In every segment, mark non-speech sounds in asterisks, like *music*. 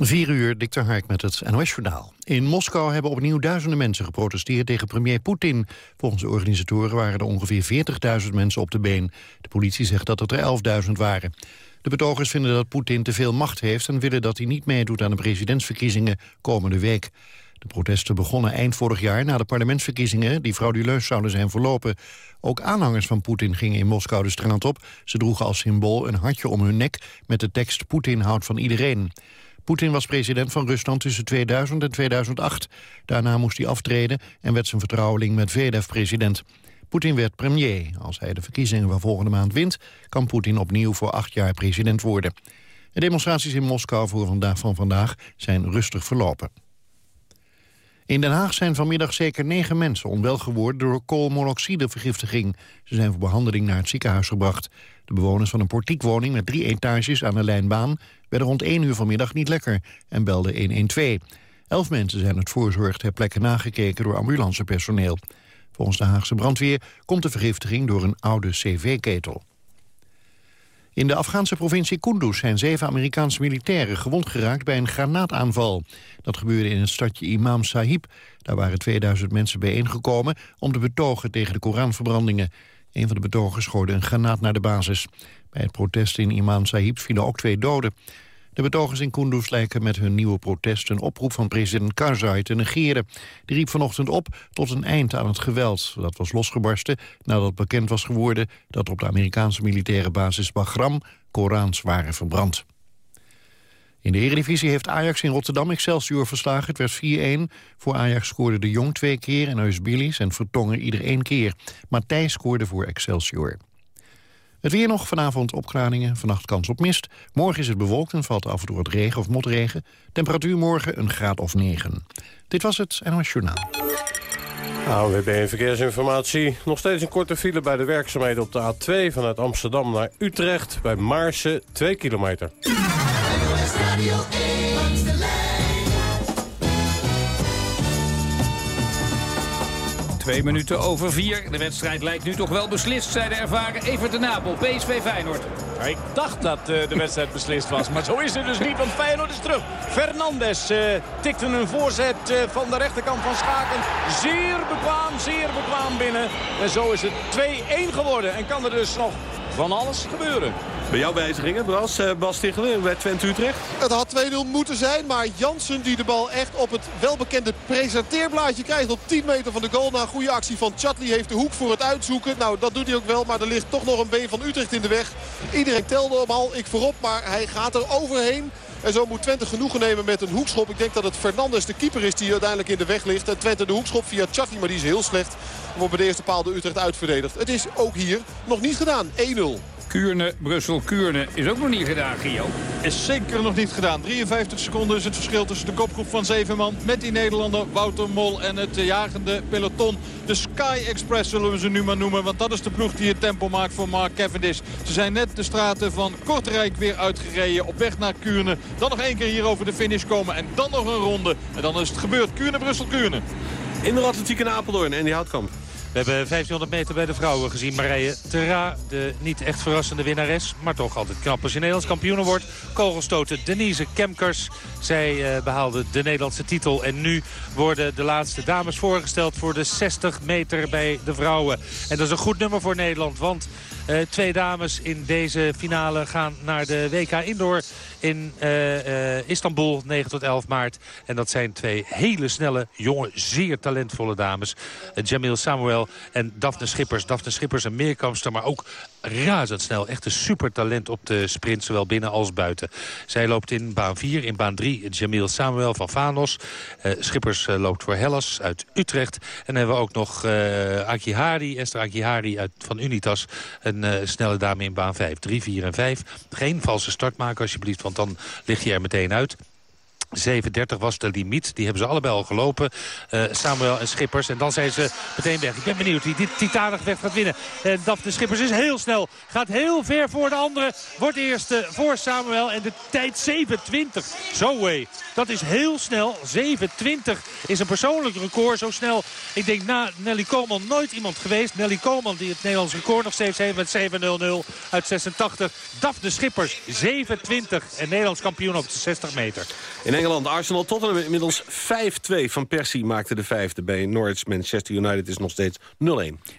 4 uur, Dikter Hark met het NOS-journaal. In Moskou hebben opnieuw duizenden mensen geprotesteerd tegen premier Poetin. Volgens de organisatoren waren er ongeveer 40.000 mensen op de been. De politie zegt dat het er 11.000 waren. De betogers vinden dat Poetin te veel macht heeft... en willen dat hij niet meedoet aan de presidentsverkiezingen komende week. De protesten begonnen eind vorig jaar na de parlementsverkiezingen... die frauduleus zouden zijn verlopen. Ook aanhangers van Poetin gingen in Moskou de straat op. Ze droegen als symbool een hartje om hun nek... met de tekst Poetin houdt van iedereen. Poetin was president van Rusland tussen 2000 en 2008. Daarna moest hij aftreden en werd zijn vertrouweling met Vedev president. Poetin werd premier. Als hij de verkiezingen van volgende maand wint... kan Poetin opnieuw voor acht jaar president worden. De demonstraties in Moskou voor vandaag van vandaag zijn rustig verlopen. In Den Haag zijn vanmiddag zeker negen mensen onwel geworden door koolmonoxidevergiftiging. Ze zijn voor behandeling naar het ziekenhuis gebracht. De bewoners van een portiekwoning met drie etages aan de lijnbaan werden rond 1 uur vanmiddag niet lekker en belden 112. Elf mensen zijn het voorzorg ter plekke nagekeken door ambulancepersoneel. Volgens de Haagse brandweer komt de vergiftiging door een oude cv-ketel. In de Afghaanse provincie Kunduz zijn zeven Amerikaanse militairen gewond geraakt bij een granaataanval. Dat gebeurde in het stadje Imam Sahib. Daar waren 2000 mensen bijeengekomen om te betogen tegen de Koranverbrandingen. Een van de betogers gooide een granaat naar de basis. Bij het protest in Imam Sahib vielen ook twee doden. De betogers in Kunduz lijken met hun nieuwe protest... een oproep van president Karzai te negeren. Die riep vanochtend op tot een eind aan het geweld. Dat was losgebarsten nadat bekend was geworden... dat op de Amerikaanse militaire basis Bagram Korans waren verbrand. In de Eredivisie heeft Ajax in Rotterdam Excelsior verslagen. Het werd 4-1. Voor Ajax scoorde de Jong twee keer en Eusbilis en Vertongen ieder één keer. Matthijs scoorde voor Excelsior. Het weer nog, vanavond opklaringen, vannacht kans op mist. Morgen is het bewolkt en valt af en toe wat regen of motregen. Temperatuur morgen een graad of 9. Dit was het NOS Journaal. AWB Verkeersinformatie. Nog steeds een korte file bij de werkzaamheden op de A2... vanuit Amsterdam naar Utrecht bij Maarsen, 2 kilometer. Twee minuten over vier. De wedstrijd lijkt nu toch wel beslist, zei de ervaren Evert de Napel, PSV Feyenoord. Ik dacht dat uh, de wedstrijd beslist was, maar zo is het dus niet, want Feyenoord is terug. Fernandes uh, tikte een voorzet uh, van de rechterkant van Schaken. Zeer bekwaam, zeer bekwaam binnen. En zo is het 2-1 geworden en kan er dus nog van alles gebeuren. Bij jouw wijzigingen, Bras, uh, Bas Tichelen bij Twente Utrecht? Het had 2-0 moeten zijn, maar Jansen die de bal echt op het welbekende presenteerblaadje krijgt op 10 meter van de goal. Na een goede actie van Chatli heeft de hoek voor het uitzoeken. Nou, dat doet hij ook wel, maar er ligt toch nog een been van Utrecht in de weg. Iedereen telde hem al, ik voorop, maar hij gaat er overheen. En zo moet Twente genoegen nemen met een hoekschop. Ik denk dat het Fernandes de keeper is die uiteindelijk in de weg ligt. En Twente de hoekschop via Chatli, maar die is heel slecht. Wordt bij de eerste paal de Utrecht uitverdedigd. Het is ook hier nog niet gedaan. 1-0. Kuurne, Brussel, Kuurne is ook nog niet gedaan, Gio. Is zeker nog niet gedaan. 53 seconden is het verschil tussen de kopgroep van zeven man... met die Nederlander Wouter Mol en het jagende peloton. De Sky Express zullen we ze nu maar noemen. Want dat is de ploeg die het tempo maakt voor Mark Cavendish. Ze zijn net de straten van Kortrijk weer uitgereden. Op weg naar Kuurne. Dan nog één keer hier over de finish komen. En dan nog een ronde. En dan is het gebeurd. Kuurne, Brussel, Kuurne. In de atletiek in Apeldoorn en die Houtkamp. We hebben 1500 meter bij de vrouwen gezien. Marije Terra, de niet echt verrassende winnares. Maar toch altijd knap als je Nederlands kampioen wordt. Kogelstoten Denise Kemkers. Zij uh, behaalde de Nederlandse titel. En nu worden de laatste dames voorgesteld voor de 60 meter bij de vrouwen. En dat is een goed nummer voor Nederland. Want uh, twee dames in deze finale gaan naar de WK Indoor in uh, Istanbul, 9 tot 11 maart. En dat zijn twee hele snelle, jonge, zeer talentvolle dames. Jamil Samuel en Daphne Schippers. Daphne Schippers een meerkampster, maar ook razendsnel. Echt een supertalent op de sprint, zowel binnen als buiten. Zij loopt in baan 4, in baan 3 Jamil Samuel van Vanos. Uh, Schippers uh, loopt voor Hellas uit Utrecht. En dan hebben we ook nog uh, Akihari, Esther Akihari uit, van Unitas. Een snelle dame in baan 5. 3, 4 en 5. Geen valse start maken alsjeblieft, want dan lig je er meteen uit. 7.30 was de limiet. Die hebben ze allebei al gelopen. Uh, Samuel en Schippers. En dan zijn ze meteen weg. Ik ben benieuwd wie dit titanig weg gaat winnen. En Daphne Schippers is heel snel. Gaat heel ver voor de andere. Wordt eerste voor Samuel. En de tijd 7.20. Zo way. Dat is heel snel. 7.20 is een persoonlijk record. Zo snel. Ik denk na Nelly Koolman nooit iemand geweest. Nelly Koolman die het Nederlands record nog steeds heeft met 7.00 uit 86. Daphne Schippers 7.20. En Nederlands kampioen op de 60 meter. In Engeland, Arsenal, Tottenham inmiddels 5-2. Van Persie maakte de vijfde. Bij Norwich, Manchester United is nog steeds 0-1.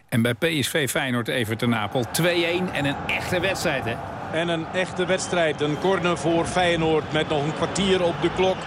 En bij PSV Feyenoord Everton Napel 2-1 en een echte wedstrijd, hè? En een echte wedstrijd. Een corner voor Feyenoord met nog een kwartier op de klok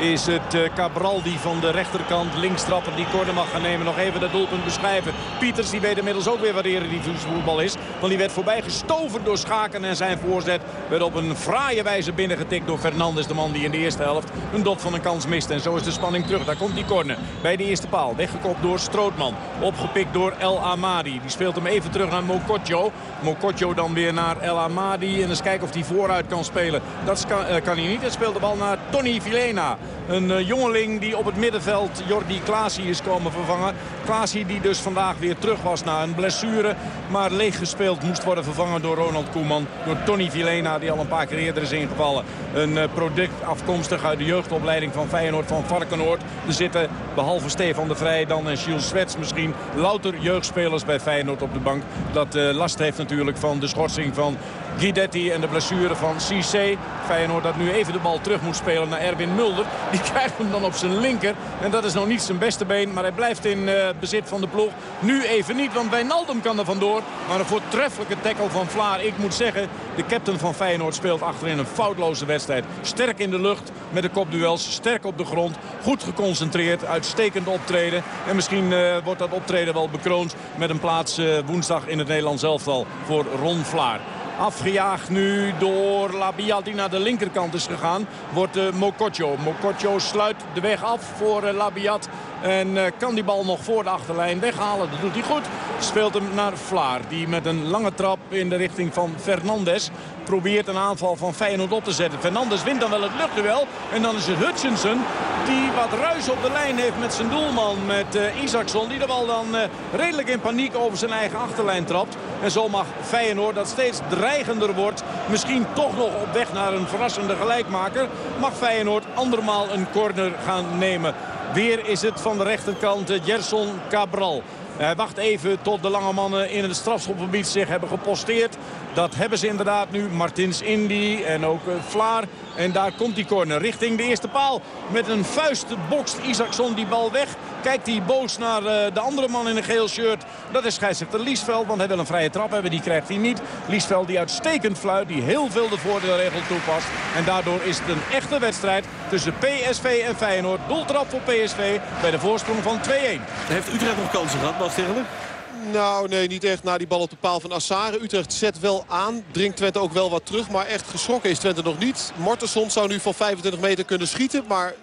is het uh, Cabral die van de rechterkant linkstrapper die corner mag gaan nemen. Nog even dat doelpunt beschrijven. Pieters die weet inmiddels ook weer waar die voetbal is. Want die werd voorbij gestoven door Schaken en zijn voorzet werd op een fraaie wijze binnengetikt door Fernandes. De man die in de eerste helft een dot van een kans mist. En zo is de spanning terug. Daar komt die corner bij de eerste paal. Weggekopt door Strootman. Opgepikt door El Amadi. Die speelt hem even terug naar Mokotjo. Mokotjo dan weer naar El Amadi. En eens kijken of hij vooruit kan spelen. Dat kan, uh, kan hij niet. Hij speelt de bal naar Tony Vilena. Een uh, jongeling die op het middenveld Jordi Klaasie is komen vervangen. Klaasie die dus vandaag weer terug was na een blessure. Maar leeg gespeeld moest worden vervangen door Ronald Koeman. Door Tony Vilena die al een paar keer eerder is ingevallen. Een uh, product afkomstig uit de jeugdopleiding van Feyenoord van Varkenoord. Er zitten behalve Stefan de Vrij dan en Gilles Swets misschien louter jeugdspelers bij Feyenoord op de bank. Dat uh, last heeft natuurlijk van de schorsing van Guidetti en de blessure van Cissé. Feyenoord dat nu even de bal terug moet spelen naar Erwin Mulder. Die *laughs* krijgt hem dan op zijn linker. En dat is nog niet zijn beste been. Maar hij blijft in uh, bezit van de ploeg. Nu even niet, want Wijnaldum kan er vandoor. Maar een voortreffelijke tackle van Vlaar. Ik moet zeggen, de captain van Feyenoord speelt achterin een foutloze wedstrijd. Sterk in de lucht met de kopduels. Sterk op de grond. Goed geconcentreerd. Uitstekend optreden. En misschien uh, wordt dat optreden wel bekroond met een plaats uh, woensdag in het Nederlands elftal voor Ron Vlaar. Afgejaagd nu door Labiat die naar de linkerkant is gegaan. Wordt uh, Mokotjo. Mokotjo sluit de weg af voor uh, Labiat. En uh, kan die bal nog voor de achterlijn weghalen. Dat doet hij goed. Speelt hem naar Vlaar. Die met een lange trap in de richting van Fernandes probeert een aanval van Feyenoord op te zetten. Fernandes wint dan wel het luchtduel. En dan is het Hutchinson die wat ruis op de lijn heeft met zijn doelman. Met uh, Isaacson die de bal dan uh, redelijk in paniek over zijn eigen achterlijn trapt. En zo mag Feyenoord dat steeds dreigender wordt. Misschien toch nog op weg naar een verrassende gelijkmaker. Mag Feyenoord andermaal een corner gaan nemen. Weer is het van de rechterkant Gerson Cabral. Hij wacht even tot de lange mannen in het strafschopgebied zich hebben geposteerd. Dat hebben ze inderdaad nu. Martins Indy en ook uh, Vlaar. En daar komt die corner richting de eerste paal. Met een vuist bokst Isaacson die bal weg. Kijkt hij boos naar uh, de andere man in een geel shirt. Dat is scheidsrechter Liesveld, want hij wil een vrije trap hebben. Die krijgt hij niet. Liesveld die uitstekend fluit, die heel veel de voordeelregel toepast. En daardoor is het een echte wedstrijd tussen PSV en Feyenoord. Doeltrap voor PSV bij de voorsprong van 2-1. Heeft Utrecht nog kansen gehad, Bas Tegeler? Nou, nee, niet echt. Na die bal op de paal van Assare. Utrecht zet wel aan. Dringt Twente ook wel wat terug. Maar echt geschrokken is Twente nog niet. Mortenson zou nu van 25 meter kunnen schieten. Maar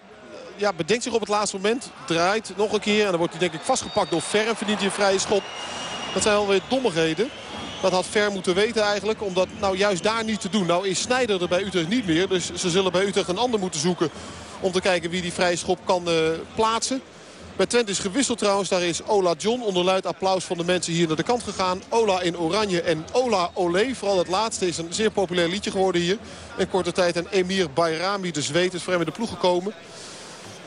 ja, bedenkt zich op het laatste moment. Draait nog een keer. En dan wordt hij denk ik vastgepakt door Ver. En verdient hij een vrije schop. Dat zijn alweer dommigheden. Dat had Ver moeten weten eigenlijk. Om dat nou juist daar niet te doen. Nou is Snijder er bij Utrecht niet meer. Dus ze zullen bij Utrecht een ander moeten zoeken. Om te kijken wie die vrije schop kan uh, plaatsen. Bij Twente is gewisseld trouwens. Daar is Ola John onder luid applaus van de mensen hier naar de kant gegaan. Ola in oranje en Ola Olé. Vooral het laatste is een zeer populair liedje geworden hier. In korte tijd. En Emir Bayrami, de Zweed, is voor hem in de ploeg gekomen.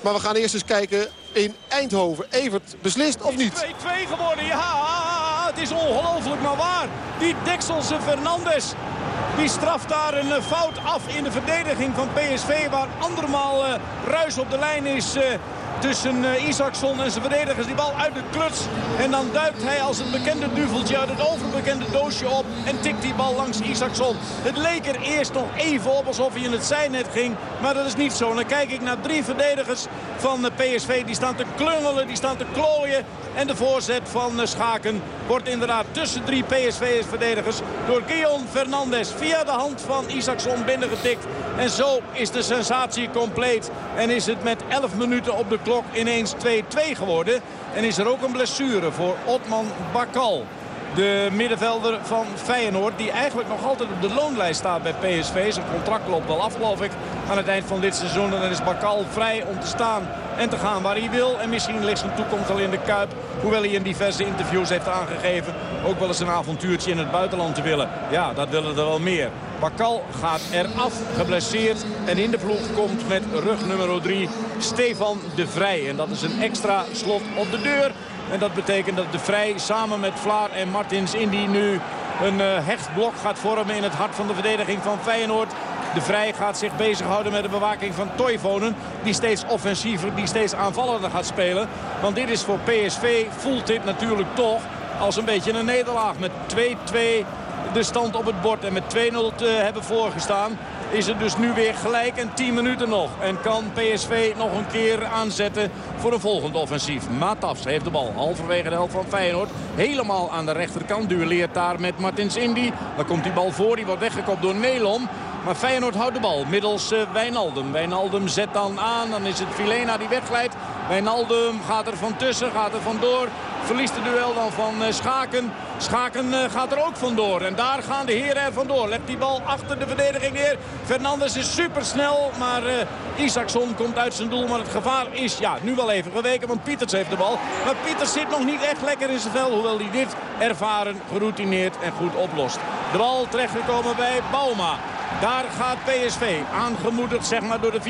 Maar we gaan eerst eens kijken in Eindhoven. Evert, beslist of niet? 2-2 geworden, ja. Het is ongelooflijk, maar waar. Die Dekselse Fernandes. Die straft daar een fout af in de verdediging van PSV. Waar andermaal uh, ruis op de lijn is... Uh, tussen uh, Isaacson en zijn verdedigers. Die bal uit de kluts. En dan duikt hij als een bekende duveltje uit het overbekende doosje op. En tikt die bal langs Isaacson. Het leek er eerst nog even op alsof hij in het zijnet ging. Maar dat is niet zo. Dan kijk ik naar drie verdedigers van de PSV. Die staan te klungelen, die staan te klooien. En de voorzet van Schaken wordt inderdaad tussen drie PSV-verdedigers... door Guillaume Fernandes via de hand van Isaacson binnengetikt. En zo is de sensatie compleet. En is het met 11 minuten op de klok ineens 2-2 geworden. En is er ook een blessure voor Otman Bakal. De middenvelder van Feyenoord. Die eigenlijk nog altijd op de loonlijst staat bij PSV. Zijn contract loopt wel af geloof ik aan het eind van dit seizoen. En dan is Bakal vrij om te staan en te gaan waar hij wil. En misschien ligt zijn toekomst al in de Kuip. Hoewel hij in diverse interviews heeft aangegeven ook wel eens een avontuurtje in het buitenland te willen. Ja, dat willen er wel meer. Bakal gaat eraf, geblesseerd. En in de ploeg komt met rug nummer 3 Stefan de Vrij. En dat is een extra slot op de deur. En dat betekent dat de Vrij samen met Vlaar en Martins Indy nu een uh, hecht blok gaat vormen in het hart van de verdediging van Feyenoord. De Vrij gaat zich bezighouden met de bewaking van Toivonen. Die steeds offensiever, die steeds aanvallender gaat spelen. Want dit is voor PSV, voelt dit natuurlijk toch als een beetje een nederlaag. Met 2-2 de stand op het bord en met 2-0 te hebben voorgestaan is het dus nu weer gelijk en 10 minuten nog. En kan PSV nog een keer aanzetten voor een volgend offensief. Matafs heeft de bal halverwege de helft van Feyenoord. Helemaal aan de rechterkant. Duelleert daar met Martins Indy. Dan komt die bal voor. Die wordt weggekopt door Nelom. Maar Feyenoord houdt de bal middels uh, Wijnaldum. Wijnaldum zet dan aan. Dan is het Vilena die wegglijdt. Wijnaldum gaat er van tussen, gaat er vandoor. Verliest de duel dan van uh, Schaken. Schaken uh, gaat er ook vandoor. En daar gaan de heren er vandoor. Legt die bal achter de verdediging neer. Fernandes is supersnel. Maar uh, Isaacson komt uit zijn doel. Maar het gevaar is ja, nu wel even geweken. Want Pieters heeft de bal. Maar Pieters zit nog niet echt lekker in zijn vel. Hoewel hij dit ervaren, geroutineerd en goed oplost. De bal terechtgekomen bij Bauma. Daar gaat PSV, aangemoedigd zeg maar, door de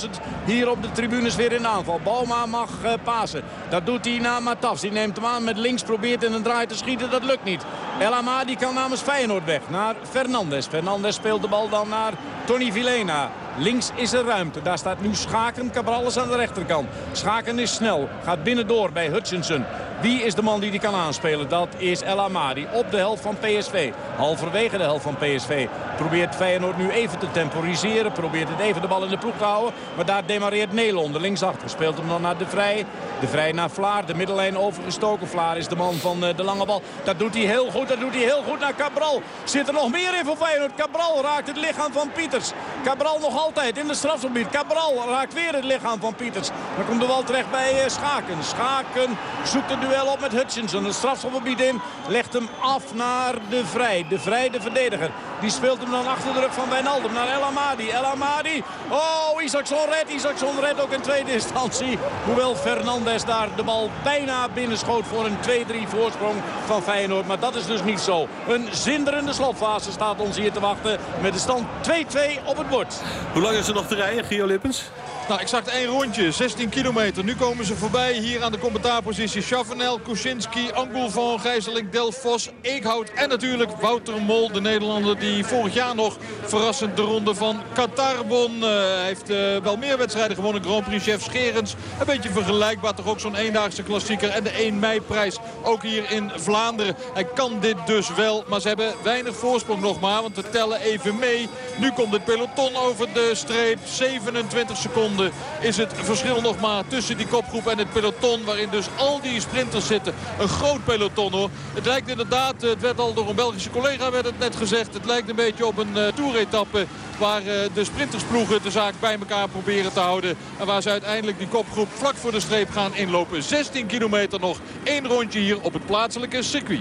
34.000 hier op de tribunes weer in aanval. Bauma mag uh, pasen. Dat doet hij naar Matafs. Die neemt hem aan met links, probeert in een draai te schieten. Dat lukt niet. El Amadi kan namens Feyenoord weg naar Fernandes. Fernandes speelt de bal dan naar Tony Vilena. Links is er ruimte. Daar staat nu Schaken. Cabral is aan de rechterkant. Schaken is snel. Gaat binnendoor bij Hutchinson. Wie is de man die die kan aanspelen? Dat is El Amadi op de helft van PSV. Halverwege de helft van PSV. Probeert Feyenoord nu even te temporiseren. Probeert het even de bal in de ploeg te houden. Maar daar demareert Nelon. De linksachter speelt hem dan naar De Vrij. De Vrij naar Vlaar. De middellijn overgestoken. Vlaar is de man van de lange bal. Dat doet hij heel goed. Dat doet hij heel goed naar Cabral. Zit er nog meer in voor Feyenoord. Cabral raakt het lichaam van Pieters. Cabral nog altijd in de strafgebied. Cabral raakt weer het lichaam van Pieters. Dan komt de bal terecht bij Schaken. Schaken zoekt duel op met Hutchinson. Het strafgebied in. Legt hem af naar de Vrij. De Vrij, de verdediger. Die speelt hem dan achter de rug van Wijnaldum naar El Amadi. El Amadi. Oh, Isaacson redt. Isaacson redt ook in tweede instantie. Hoewel Fernandes daar de bal bijna binnenschoot voor een 2-3 voorsprong van Feyenoord. Maar dat is dus niet zo. Een zinderende slotfase staat ons hier te wachten. Met de stand 2-2 op het bord. Hoe lang is er nog te rijden, Gio Lippens? Nou, exact één rondje, 16 kilometer. Nu komen ze voorbij hier aan de commentaarpositie. Chavanel, Kuczynski, Angulvan, Gijzeling, Delfos, Eekhout en natuurlijk Wouter Mol. De Nederlander die vorig jaar nog verrassend de ronde van Qatar won. Uh, heeft uh, wel meer wedstrijden gewonnen. Grand Prix Chef Scherens. Een beetje vergelijkbaar. Toch ook zo'n eendaagse klassieker. En de 1 mei prijs ook hier in Vlaanderen. Hij kan dit dus wel. Maar ze hebben weinig voorsprong nog maar. Want we tellen even mee. Nu komt het peloton over de streep. 27 seconden is het verschil nog maar tussen die kopgroep en het peloton. Waarin dus al die sprinters zitten. Een groot peloton hoor. Het lijkt inderdaad, het werd al door een Belgische collega werd het net gezegd. Het lijkt een beetje op een uh, toeretappe waar uh, de sprintersploegen de zaak bij elkaar proberen te houden. En waar ze uiteindelijk die kopgroep vlak voor de streep gaan inlopen. 16 kilometer nog. één rondje hier op het plaatselijke circuit.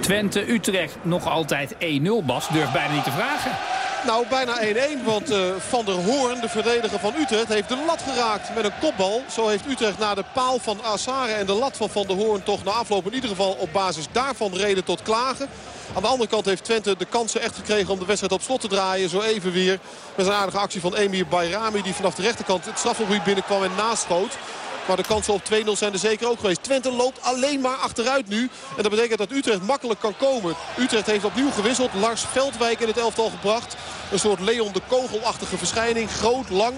Twente-Utrecht nog altijd 1-0. Bas durft bijna niet te vragen. Nou, bijna 1-1. Want uh, Van der Hoorn, de verdediger van Utrecht, heeft de lat geraakt met een kopbal. Zo heeft Utrecht naar de paal van Assare en de lat van Van der Hoorn toch na afloop in ieder geval op basis daarvan reden tot klagen. Aan de andere kant heeft Twente de kansen echt gekregen om de wedstrijd op slot te draaien. Zo even weer met een aardige actie van Emir Bayrami die vanaf de rechterkant het strafgebied binnenkwam en naschoot. Maar de kansen op 2-0 zijn er zeker ook geweest. Twente loopt alleen maar achteruit nu. En dat betekent dat Utrecht makkelijk kan komen. Utrecht heeft opnieuw gewisseld. Lars Veldwijk in het elftal gebracht. Een soort Leon de Kogelachtige verschijning. Groot, lang.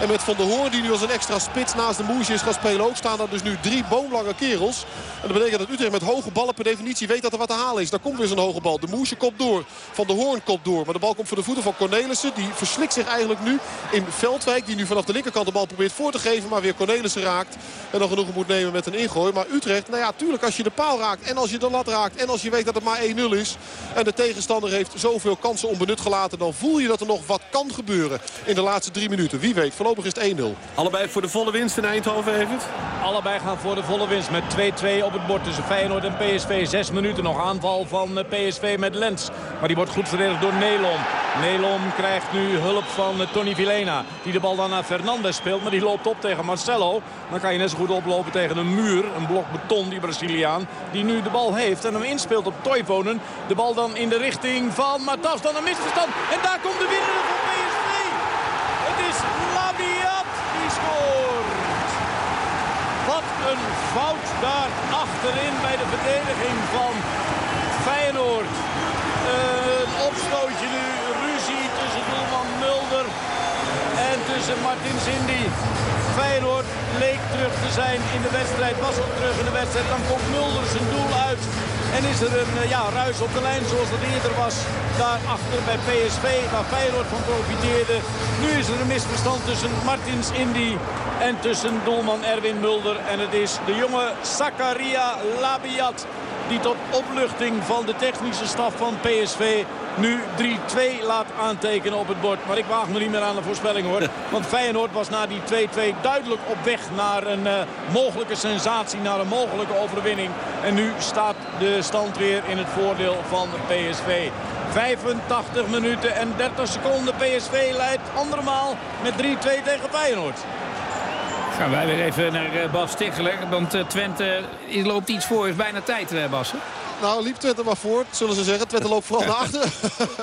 En met Van der Hoorn die nu als een extra spits naast de Moesje is gaan spelen ook. Staan er dus nu drie boomlange kerels. En dat betekent dat Utrecht met hoge ballen per definitie weet dat er wat te halen is. Daar komt weer zo'n hoge bal. De Moesje kopt door. Van der Hoorn kopt door. Maar de bal komt voor de voeten van Cornelissen. Die verslikt zich eigenlijk nu in Veldwijk. Die nu vanaf de linkerkant de bal probeert voor te geven. Maar weer Cornelissen raakt. Raakt. En dan genoegen moet nemen met een ingooi. Maar Utrecht, nou ja, tuurlijk als je de paal raakt en als je de lat raakt... en als je weet dat het maar 1-0 is... en de tegenstander heeft zoveel kansen onbenut gelaten... dan voel je dat er nog wat kan gebeuren in de laatste drie minuten. Wie weet, voorlopig is het 1-0. Allebei voor de volle winst in Eindhoven, Evert? Allebei gaan voor de volle winst met 2-2 op het bord tussen Feyenoord en PSV. Zes minuten nog aanval van PSV met Lens. Maar die wordt goed verdedigd door Nelon. Nelon krijgt nu hulp van Tony Vilena. Die de bal dan naar Fernandes speelt. Maar die loopt op tegen Marcelo. Dan kan je net zo goed oplopen tegen een muur. Een blok beton, die Braziliaan. Die nu de bal heeft en hem inspeelt op Toivonen. De bal dan in de richting van Matas. Dan een misverstand. En daar komt de winnaar van PSV. Het is Labiat die scoort. Wat een fout daar achterin bij de verdediging van Feyenoord. Een opstootje nu, ruzie tussen doelman Mulder en tussen Martin Zindi. Feyenoord leek terug te zijn in de wedstrijd, was al terug in de wedstrijd. Dan komt Mulder zijn doel uit en is er een ja, ruis op de lijn zoals dat eerder was. Daarachter bij PSV, waar Feyenoord van profiteerde. Nu is er een misverstand tussen Martins Indy en tussen doelman Erwin Mulder. En het is de jonge Zakaria Labiat die tot opluchting van de technische staf van PSV nu 3-2 laat aantekenen op het bord. Maar ik waag me niet meer aan de voorspelling hoor. *laughs* Want Feyenoord was na die 2-2 duidelijk op weg naar een uh, mogelijke sensatie, naar een mogelijke overwinning. En nu staat de stand weer in het voordeel van PSV. 85 minuten en 30 seconden. PSV leidt andermaal met 3-2 tegen Feyenoord. Gaan wij weer even naar eh, Bas Ticheler. Want uh, Twente loopt iets voor. is bijna tijd, Bas. Nou, liep Twente maar voor, zullen ze zeggen. Twente loopt vooral naar *laughs* achter.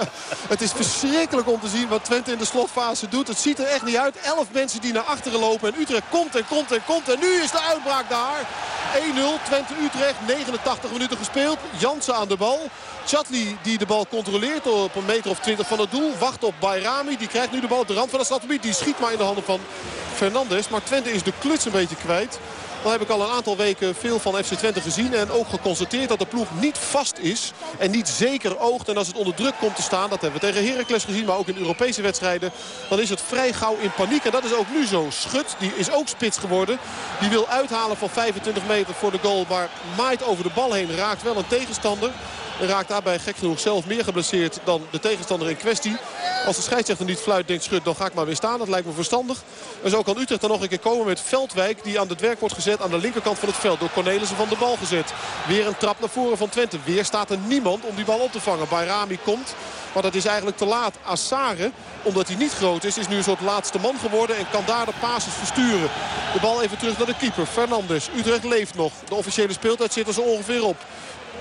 *laughs* het is verschrikkelijk om te zien wat Twente in de slotfase doet. Het ziet er echt niet uit. Elf mensen die naar achteren lopen. En Utrecht komt en komt en komt. En nu is de uitbraak daar. 1-0 Twente-Utrecht. 89 minuten gespeeld. Jansen aan de bal. Chatli die de bal controleert op een meter of 20 van het doel. Wacht op Bayrami. Die krijgt nu de bal op de rand van het stadsgebied. Die schiet maar in de handen van Fernandes. Maar Twente is de kluts een beetje kwijt. Dan heb ik al een aantal weken veel van FC Twente gezien. En ook geconstateerd dat de ploeg niet vast is. En niet zeker oogt. En als het onder druk komt te staan. Dat hebben we tegen Heracles gezien. Maar ook in Europese wedstrijden. Dan is het vrij gauw in paniek. En dat is ook nu zo. Schut, die is ook spits geworden. Die wil uithalen van 25 meter voor de goal. Maar maait over de bal heen. Raakt wel een tegenstander. En raakt daarbij gek genoeg zelf meer geblesseerd dan de tegenstander in kwestie. Als de scheidsrechter niet fluit, denkt Schut, dan ga ik maar weer staan. Dat lijkt me verstandig. En zo kan Utrecht dan nog een keer komen met Veldwijk. Die aan het werk wordt gezet aan de linkerkant van het veld. Door Cornelissen van de bal gezet. Weer een trap naar voren van Twente. Weer staat er niemand om die bal op te vangen. Bayrami komt. Maar dat is eigenlijk te laat. Assare, omdat hij niet groot is, is nu een soort laatste man geworden. En kan daar de passes versturen. De bal even terug naar de keeper. Fernandes. Utrecht leeft nog. De officiële speeltijd zit er zo ongeveer op.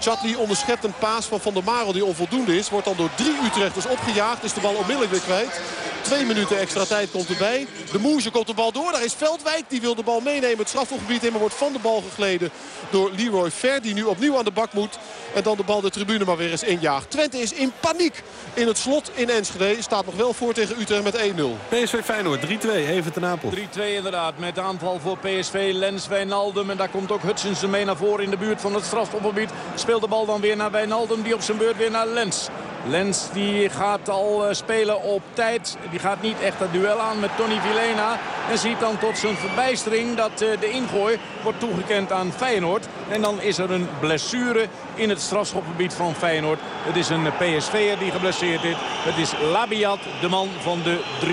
Chatli onderschept een paas van Van der Marel die onvoldoende is. Wordt dan door drie Utrechters opgejaagd. Is de bal onmiddellijk weer kwijt. Twee minuten extra tijd komt erbij. De Moesje komt de bal door. Daar is Veldwijk. Die wil de bal meenemen. Het strafgebied in. Maar wordt van de bal gegleden door Leroy Ver. Die nu opnieuw aan de bak moet. En dan de bal de tribune maar weer eens injaagt. Twente is in paniek in het slot in Enschede. Staat nog wel voor tegen Utrecht met 1-0. PSV Feyenoord 3-2. Even ten Apel. 3-2 inderdaad. Met aanval voor PSV. Lens Wijnaldum. En daar komt ook Hutchinson mee naar voren in de buurt van het strafgebied. Speelt de bal dan weer naar Wijnaldum. Die op zijn beurt weer naar Lens. Lens die gaat al spelen op tijd. Die gaat niet echt het duel aan met Tony Vilena. En ziet dan tot zijn verbijstering dat de ingooi wordt toegekend aan Feyenoord. En dan is er een blessure in het strafschopgebied van Feyenoord. Het is een PSV'er die geblesseerd is. Het is Labiat, de man van de 3-2.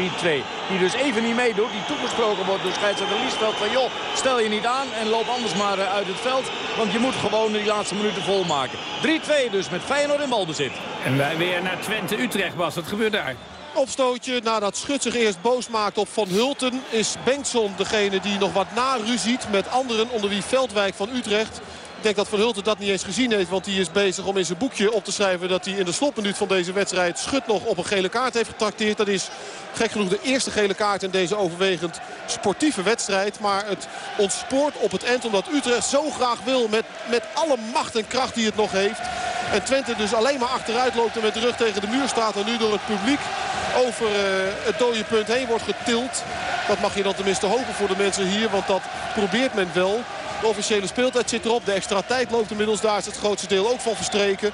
Die dus even niet meedoet. Die toegesproken wordt door scheidsrechter Liesveld van... joh, stel je niet aan en loop anders maar uit het veld. Want je moet gewoon die laatste minuten volmaken. 3-2 dus met Feyenoord in balbezit. En wij weer naar Twente-Utrecht, Bas. Wat gebeurt daar? Opstootje nadat Schut zich eerst boos maakt op Van Hulten... is Bengtson degene die nog wat naruziet met anderen onder wie Veldwijk van Utrecht... Ik denk dat Van Hulten dat niet eens gezien heeft. Want hij is bezig om in zijn boekje op te schrijven dat hij in de slotminuut van deze wedstrijd Schut nog op een gele kaart heeft getrakteerd. Dat is gek genoeg de eerste gele kaart in deze overwegend sportieve wedstrijd. Maar het ontspoort op het eind omdat Utrecht zo graag wil met, met alle macht en kracht die het nog heeft. En Twente dus alleen maar achteruit loopt en met de rug tegen de muur staat. En nu door het publiek over uh, het dode punt heen wordt getild. Dat mag je dan tenminste hopen voor de mensen hier. Want dat probeert men wel. De officiële speeltijd zit erop. De extra tijd loopt inmiddels. Daar is het grootste deel ook van verstreken.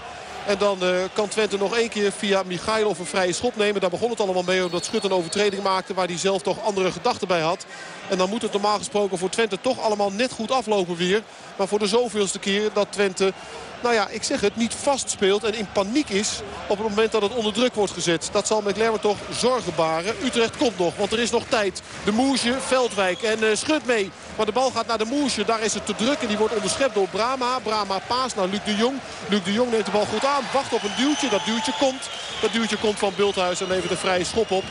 En dan kan Twente nog één keer via Michailov een vrije schop nemen. Daar begon het allemaal mee omdat Schut een overtreding maakte... waar hij zelf toch andere gedachten bij had. En dan moet het normaal gesproken voor Twente toch allemaal net goed aflopen weer. Maar voor de zoveelste keer dat Twente nou ja, ik zeg het, niet vastspeelt en in paniek is op het moment dat het onder druk wordt gezet. Dat zal McLaren toch zorgen baren. Utrecht komt nog, want er is nog tijd. De Moesje, Veldwijk en uh, Schut mee. Maar de bal gaat naar de Moesje. Daar is het te druk en die wordt onderschept door Brama. Brama paas naar Luc de Jong. Luc de Jong neemt de bal goed aan. Wacht op een duwtje. Dat duwtje komt. Dat duwtje komt van Bulthuis en levert een vrije schop op.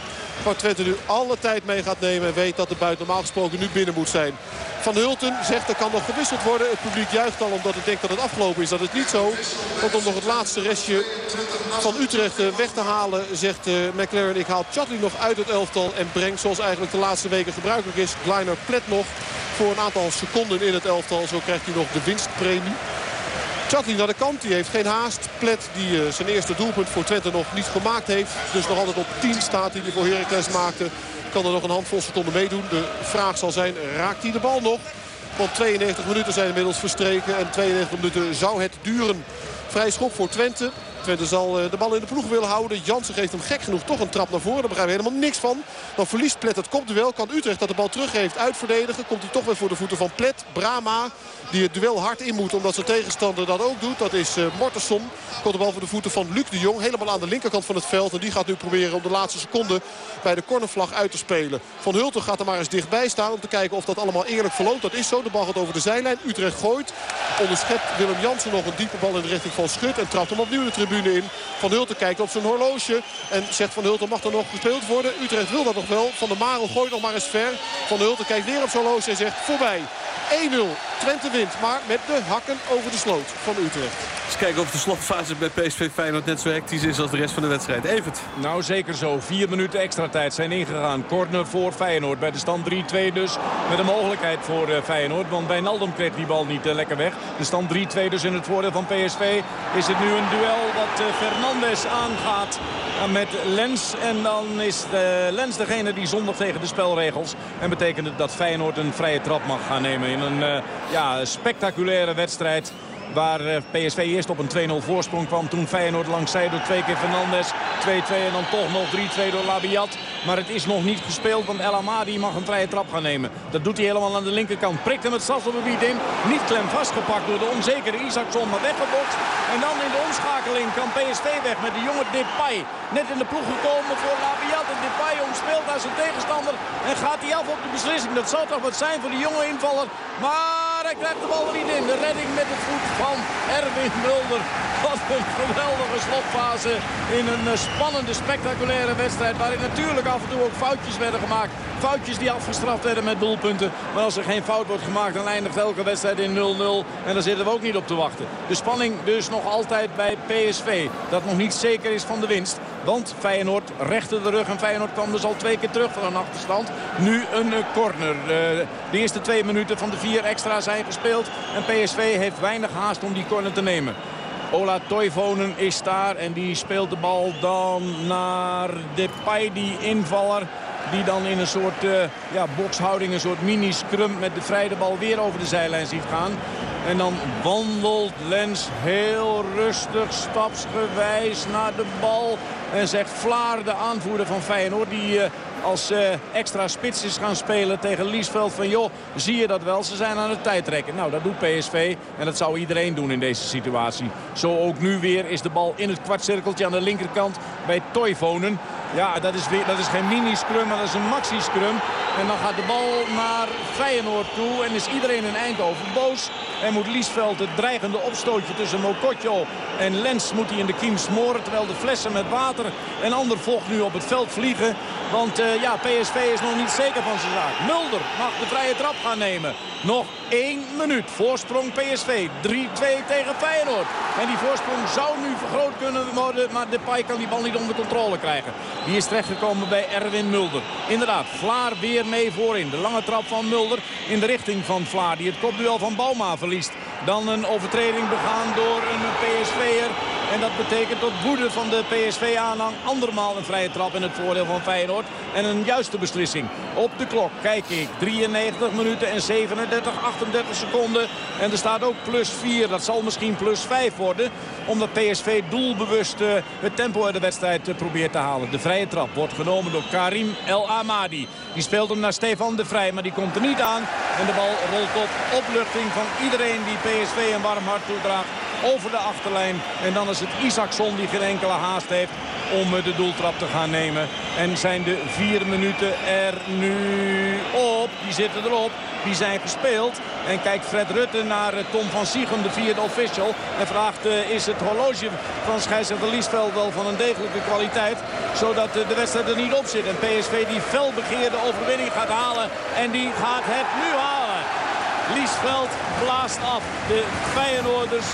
Waar Twente nu alle tijd mee gaat nemen. En weet dat de buiten normaal gesproken nu binnen moet zijn. Van Hulten zegt er kan nog gewisseld worden. Het publiek juicht al omdat het denkt dat het afgelopen is. Dat is niet zo. Want om nog het laatste restje van Utrecht eh, weg te halen zegt uh, McLaren. Ik haal Chatley nog uit het elftal. En breng zoals eigenlijk de laatste weken gebruikelijk is. Kleiner Plet nog voor een aantal seconden in het elftal. Zo krijgt hij nog de winstpremie. Chatley naar de kant, die heeft geen haast. Plet die uh, zijn eerste doelpunt voor Twente nog niet gemaakt heeft. Dus nog altijd op 10 staat die hij voor Heracles maakte. Kan er nog een handvol seconden meedoen. De vraag zal zijn, raakt hij de bal nog? Want 92 minuten zijn inmiddels verstreken. En 92 minuten zou het duren. Vrij schop voor Twente. Twente zal eh, de bal in de ploeg willen houden. Jansen geeft hem gek genoeg toch een trap naar voren. Daar begrijpen we helemaal niks van. Dan verliest Plet het kopduel. Kan Utrecht dat de bal teruggeeft uitverdedigen. Komt hij toch weer voor de voeten van Plet. Brama die het duel hard in moet omdat zijn tegenstander dat ook doet. Dat is uh, Mortensen. Komt de bal voor de voeten van Luc de Jong. Helemaal aan de linkerkant van het veld. En die gaat nu proberen om de laatste seconde bij de cornervlag uit te spelen. Van Hulten gaat er maar eens dichtbij staan om te kijken of dat allemaal eerlijk verloopt. Dat is zo. De bal gaat over de zijlijn. Utrecht gooit. Onderschept Willem Jansen nog een diepe bal in de richting van Schut. En trapt hem opnieuw de tribune in. Van Hulten kijkt op zijn horloge. En zegt Van Hulten mag er nog gespeeld worden. Utrecht wil dat nog wel. Van der Marel gooit nog maar eens ver. Van Hulten kijkt weer op zijn horloge en zegt voorbij. 1-0. Twente wint, maar met de hakken over de sloot van Utrecht. Eens kijken of de slotfase bij PSV Feyenoord net zo hectisch is als de rest van de wedstrijd. Evert. Nou, zeker zo. Vier minuten extra tijd zijn ingegaan. Corner voor Feyenoord. Bij de stand 3-2 dus. Met een mogelijkheid voor uh, Feyenoord. Want bij Naldum kreeg die bal niet uh, lekker weg. De stand 3-2 dus in het voordeel van PSV. Is het nu een duel dat uh, Fernandes aangaat met Lens. En dan is de Lens degene die zondag tegen de spelregels. En betekent het dat Feyenoord een vrije trap mag gaan nemen. In een ja, spectaculaire wedstrijd. Waar eh, PSV eerst op een 2-0 voorsprong kwam. Toen Feyenoord langs zij door twee keer Fernandes. 2-2 en dan toch nog 3-2 door Labiat. Maar het is nog niet gespeeld, want El Amadi mag een vrije trap gaan nemen. Dat doet hij helemaal aan de linkerkant. Prikt hem het strafselgebied in. Niet klem vastgepakt door de onzekere Isaacson, maar weggebokst. En dan in de omschakeling kan PSV weg met de jonge Depay. Net in de ploeg gekomen voor Labiat. En Depay omspeelt naar zijn tegenstander. En gaat hij af op de beslissing. Dat zal toch wat zijn voor de jonge invaller. Maar hij krijgt de bal er niet in. De redding met de voet van Erwin Mulder. Wat een geweldige slotfase in een eh, spannende, spectaculaire wedstrijd. Waarin natuurlijk af en toe ook foutjes werden gemaakt. Foutjes die afgestraft werden met doelpunten. Maar als er geen fout wordt gemaakt, dan eindigt elke wedstrijd in 0-0. En daar zitten we ook niet op te wachten. De spanning dus nog altijd bij PSV. Dat nog niet zeker is van de winst. Want Feyenoord rechte de rug. En Feyenoord kwam dus al twee keer terug van een achterstand. Nu een eh, corner. De eerste twee minuten van de vier extra gespeeld. En PSV heeft weinig haast om die corner te nemen. Ola Toivonen is daar en die speelt de bal dan naar Depay, die invaller. Die dan in een soort uh, ja, bokshouding, een soort mini-scrum met de vrije bal weer over de zijlijn ziet gaan. En dan wandelt Lens heel rustig, stapsgewijs naar de bal. En zegt Vlaar, de aanvoerder van Feyenoord, die uh, als uh, extra spits is gaan spelen tegen Liesveld. Van joh, zie je dat wel? Ze zijn aan het tijdrekken. Nou, dat doet PSV en dat zou iedereen doen in deze situatie. Zo ook nu weer is de bal in het kwartcirkeltje aan de linkerkant bij Toivonen. Ja, dat is, weer, dat is geen mini-scrum, maar dat is een maxi-scrum. En dan gaat de bal naar Feyenoord toe en is iedereen in Eindhoven boos. En moet Liesveld het dreigende opstootje tussen Mokotjo en Lens moet hij in de kiem smoren. Terwijl de flessen met water en ander vocht nu op het veld vliegen. Want uh, ja, PSV is nog niet zeker van zijn zaak. Mulder mag de vrije trap gaan nemen. Nog één minuut. Voorsprong PSV. 3-2 tegen Feyenoord. En die voorsprong zou nu vergroot kunnen worden. Maar Depay kan die bal niet onder controle krijgen. Die is terechtgekomen bij Erwin Mulder. Inderdaad, Vlaar weer mee voorin. De lange trap van Mulder in de richting van Vlaar. Die het kopduel van Bauma verliest. Dan een overtreding begaan door een PSV'er. En dat betekent tot woede van de PSV-aanhang andermaal een vrije trap in het voordeel van Feyenoord. En een juiste beslissing. Op de klok kijk ik. 93 minuten en 37, 38 seconden. En er staat ook plus 4. Dat zal misschien plus 5 worden. Omdat PSV doelbewust uh, het tempo uit de wedstrijd uh, probeert te halen. De vrije trap wordt genomen door Karim El Amadi. Die speelt hem naar Stefan de Vrij, maar die komt er niet aan. En de bal rolt op opluchting van iedereen die PSV een warm hart toedraagt over de achterlijn. En dan is het Isaacson die geen enkele haast heeft om de doeltrap te gaan nemen. En zijn de vier minuten er nu op. Die zitten erop. Die zijn gespeeld. En kijkt Fred Rutte naar Tom van Siegen, de vierde official. En vraagt uh, is het horloge van scheidsrechter Liesveld wel van een degelijke kwaliteit. Zodat de wedstrijd er niet op zit. En PSV die felbegeerde overwinning gaat halen. En die gaat het nu halen. Liesveld blaast af. De Feyenoorders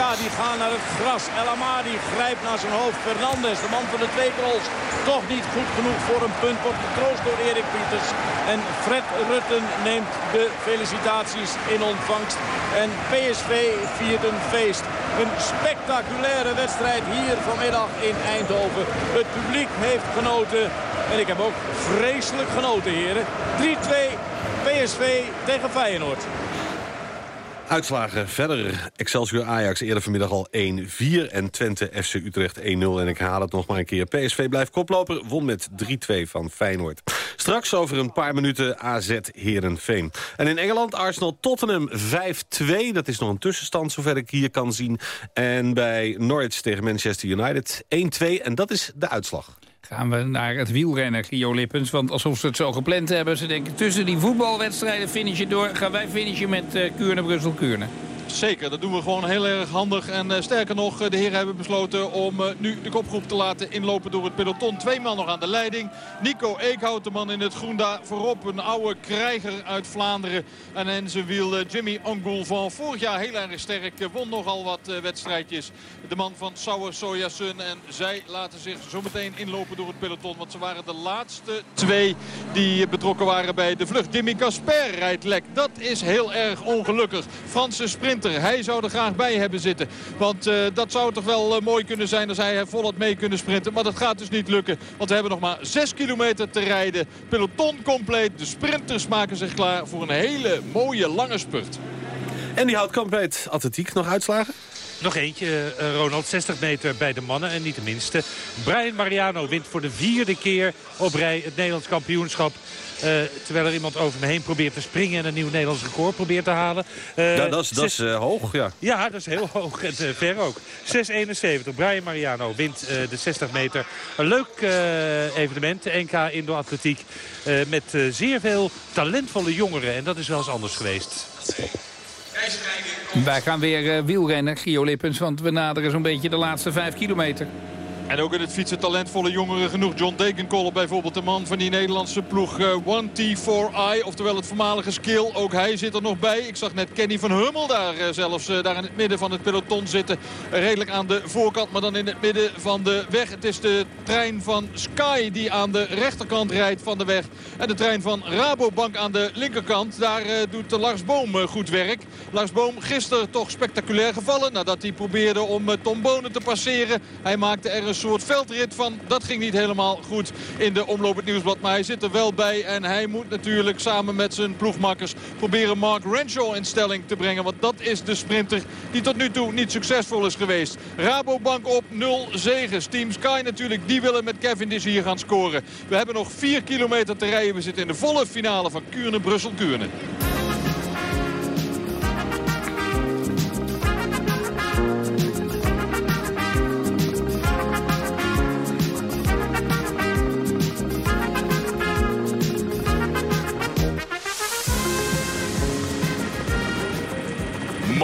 ja, die gaan naar het gras. El Amadi grijpt naar zijn hoofd. Fernandes, de man van de twee goals. Toch niet goed genoeg voor een punt. Wordt getroost door Erik Pieters. En Fred Rutten neemt de felicitaties in ontvangst. En PSV viert een feest. Een spectaculaire wedstrijd hier vanmiddag in Eindhoven. Het publiek heeft genoten. En ik heb ook vreselijk genoten, heren. 3-2 PSV tegen Feyenoord. Uitslagen verder. Excelsior Ajax eerder vanmiddag al 1-4 en Twente FC Utrecht 1-0. En ik haal het nog maar een keer. PSV blijft koploper, won met 3-2 van Feyenoord. Straks over een paar minuten AZ Herenveen. En in Engeland Arsenal Tottenham 5-2. Dat is nog een tussenstand zover ik hier kan zien. En bij Norwich tegen Manchester United 1-2. En dat is de uitslag gaan we naar het wielrennen, Gio Lippens. Want alsof ze het zo gepland hebben. Ze denken tussen die voetbalwedstrijden finishen door. Gaan wij finishen met uh, Kuurne-Brussel-Kuurne. Zeker, dat doen we gewoon heel erg handig. En uh, sterker nog, eh, de heren hebben besloten om uh, nu de kopgroep te laten inlopen door het peloton. Twee man nog aan de leiding. Nico Eekhout, de man in het groen daar voorop. Een oude krijger uit Vlaanderen. En en zijn wiel Jimmy Angoul van vorig jaar heel erg sterk. Won nogal wat wedstrijdjes. De man van Sauer Sojasun. En zij laten zich zo meteen inlopen door het peloton. Want ze waren de laatste twee die betrokken waren bij de vlucht. Jimmy Casper rijdt lek. Dat is heel erg ongelukkig. Franse hij zou er graag bij hebben zitten. Want uh, dat zou toch wel uh, mooi kunnen zijn als hij volop mee kunnen sprinten. Maar dat gaat dus niet lukken. Want we hebben nog maar 6 kilometer te rijden. Peloton compleet. De sprinters maken zich klaar voor een hele mooie lange spurt. En die houdt compleet atletiek nog uitslagen? Nog eentje, uh, Ronald. 60 meter bij de mannen en niet de minste. Brian Mariano wint voor de vierde keer op rij het Nederlands kampioenschap. Uh, terwijl er iemand over me heen probeert te springen... en een nieuw Nederlands record probeert te halen. Uh, ja, dat is, dat is uh, hoog, ja. Ja, dat is heel *laughs* hoog en ver ook. 6,71. Brian Mariano wint de 60 meter. Een leuk evenement, de NK Indoor Atletiek. met zeer veel talentvolle jongeren. En dat is wel eens anders geweest. Wij gaan weer wielrennen, Gio Lippens, want we naderen zo'n beetje de laatste vijf kilometer. En ook in het fietsen talentvolle jongeren genoeg. John Degenkolb bijvoorbeeld de man van die Nederlandse ploeg uh, 1T4I. Oftewel het voormalige skill. Ook hij zit er nog bij. Ik zag net Kenny van Hummel daar uh, zelfs uh, daar in het midden van het peloton zitten. redelijk aan de voorkant, maar dan in het midden van de weg. Het is de trein van Sky die aan de rechterkant rijdt van de weg. En de trein van Rabobank aan de linkerkant. Daar doet Lars Boom goed werk. Lars Boom gisteren toch spectaculair gevallen. Nadat hij probeerde om Tom Bonen te passeren. Hij maakte er een soort veldrit van. Dat ging niet helemaal goed in de omloop het nieuwsblad. Maar hij zit er wel bij en hij moet natuurlijk samen met zijn ploegmakkers proberen Mark Renshaw in stelling te brengen. Want dat is de sprinter die tot nu toe niet succesvol is geweest. Rabobank op 0 zegens. Team Sky natuurlijk, die willen met Cavendish hier gaan scoren. We hebben nog 4 kilometer te rijden. We zitten in de volle finale van Kuurne-Brussel-Kuurne.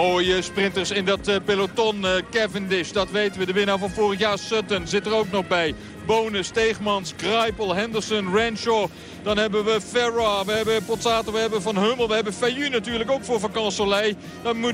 Mooie sprinters in dat uh, peloton. Uh, Cavendish, dat weten we. De winnaar van vorig jaar Sutton zit er ook nog bij. Bonen, Steegmans, Kruipel, Henderson, Renshaw. Dan hebben we Ferra, we hebben Pozzato, we hebben Van Hummel, we hebben Fayu natuurlijk ook voor Soleil.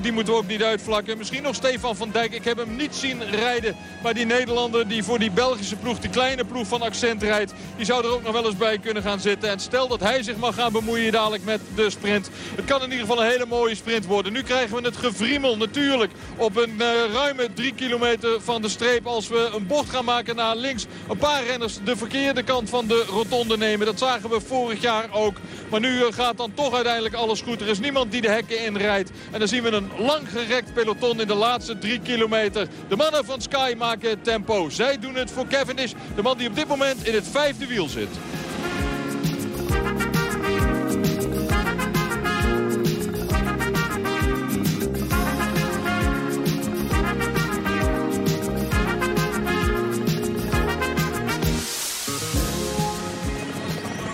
Die moeten we ook niet uitvlakken. Misschien nog Stefan van Dijk. Ik heb hem niet zien rijden. Maar die Nederlander die voor die Belgische ploeg, die kleine ploeg van Accent rijdt... die zou er ook nog wel eens bij kunnen gaan zitten. En stel dat hij zich mag gaan bemoeien dadelijk met de sprint. Het kan in ieder geval een hele mooie sprint worden. Nu krijgen we het gevriemel natuurlijk op een uh, ruime drie kilometer van de streep. Als we een bocht gaan maken naar links. Paar renners de verkeerde kant van de rotonde nemen. Dat zagen we vorig jaar ook. Maar nu eh, gaat dan toch uiteindelijk alles goed. Er is niemand die de hekken inrijdt. En dan zien we een lang gerekt peloton in de laatste drie kilometer. De mannen van Sky maken tempo. Zij doen het voor Cavendish. De man die op dit moment in het vijfde wiel zit.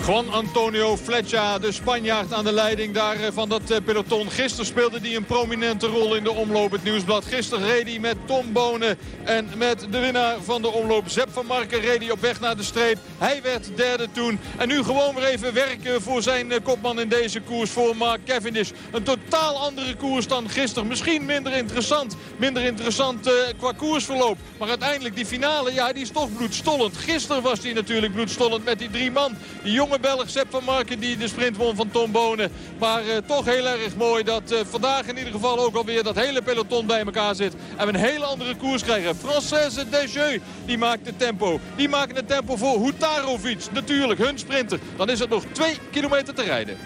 Juan Antonio Fletcher, de Spanjaard aan de leiding daar eh, van dat eh, peloton. Gisteren speelde hij een prominente rol in de omloop het nieuwsblad. Gisteren reed hij met Tom Bonen en met de winnaar van de omloop Zep van Marken reed hij op weg naar de streep. Hij werd derde toen. En nu gewoon weer even werken voor zijn eh, kopman in deze koers voor Mark Cavendish. Een totaal andere koers dan gisteren. Misschien minder interessant. Minder interessant qua koersverloop. Maar uiteindelijk die finale, ja die is toch bloedstollend. Gisteren was hij natuurlijk bloedstollend met die drie man. Die jonge jonge Belg Sepp van Marken die de sprint won van Tom Bonen. Maar uh, toch heel erg mooi dat uh, vandaag in ieder geval ook alweer dat hele peloton bij elkaar zit. En we een hele andere koers krijgen. Française Desjeux die maakt de tempo. Die maken het tempo voor Hutarovic. Natuurlijk hun sprinter. Dan is het nog twee kilometer te rijden.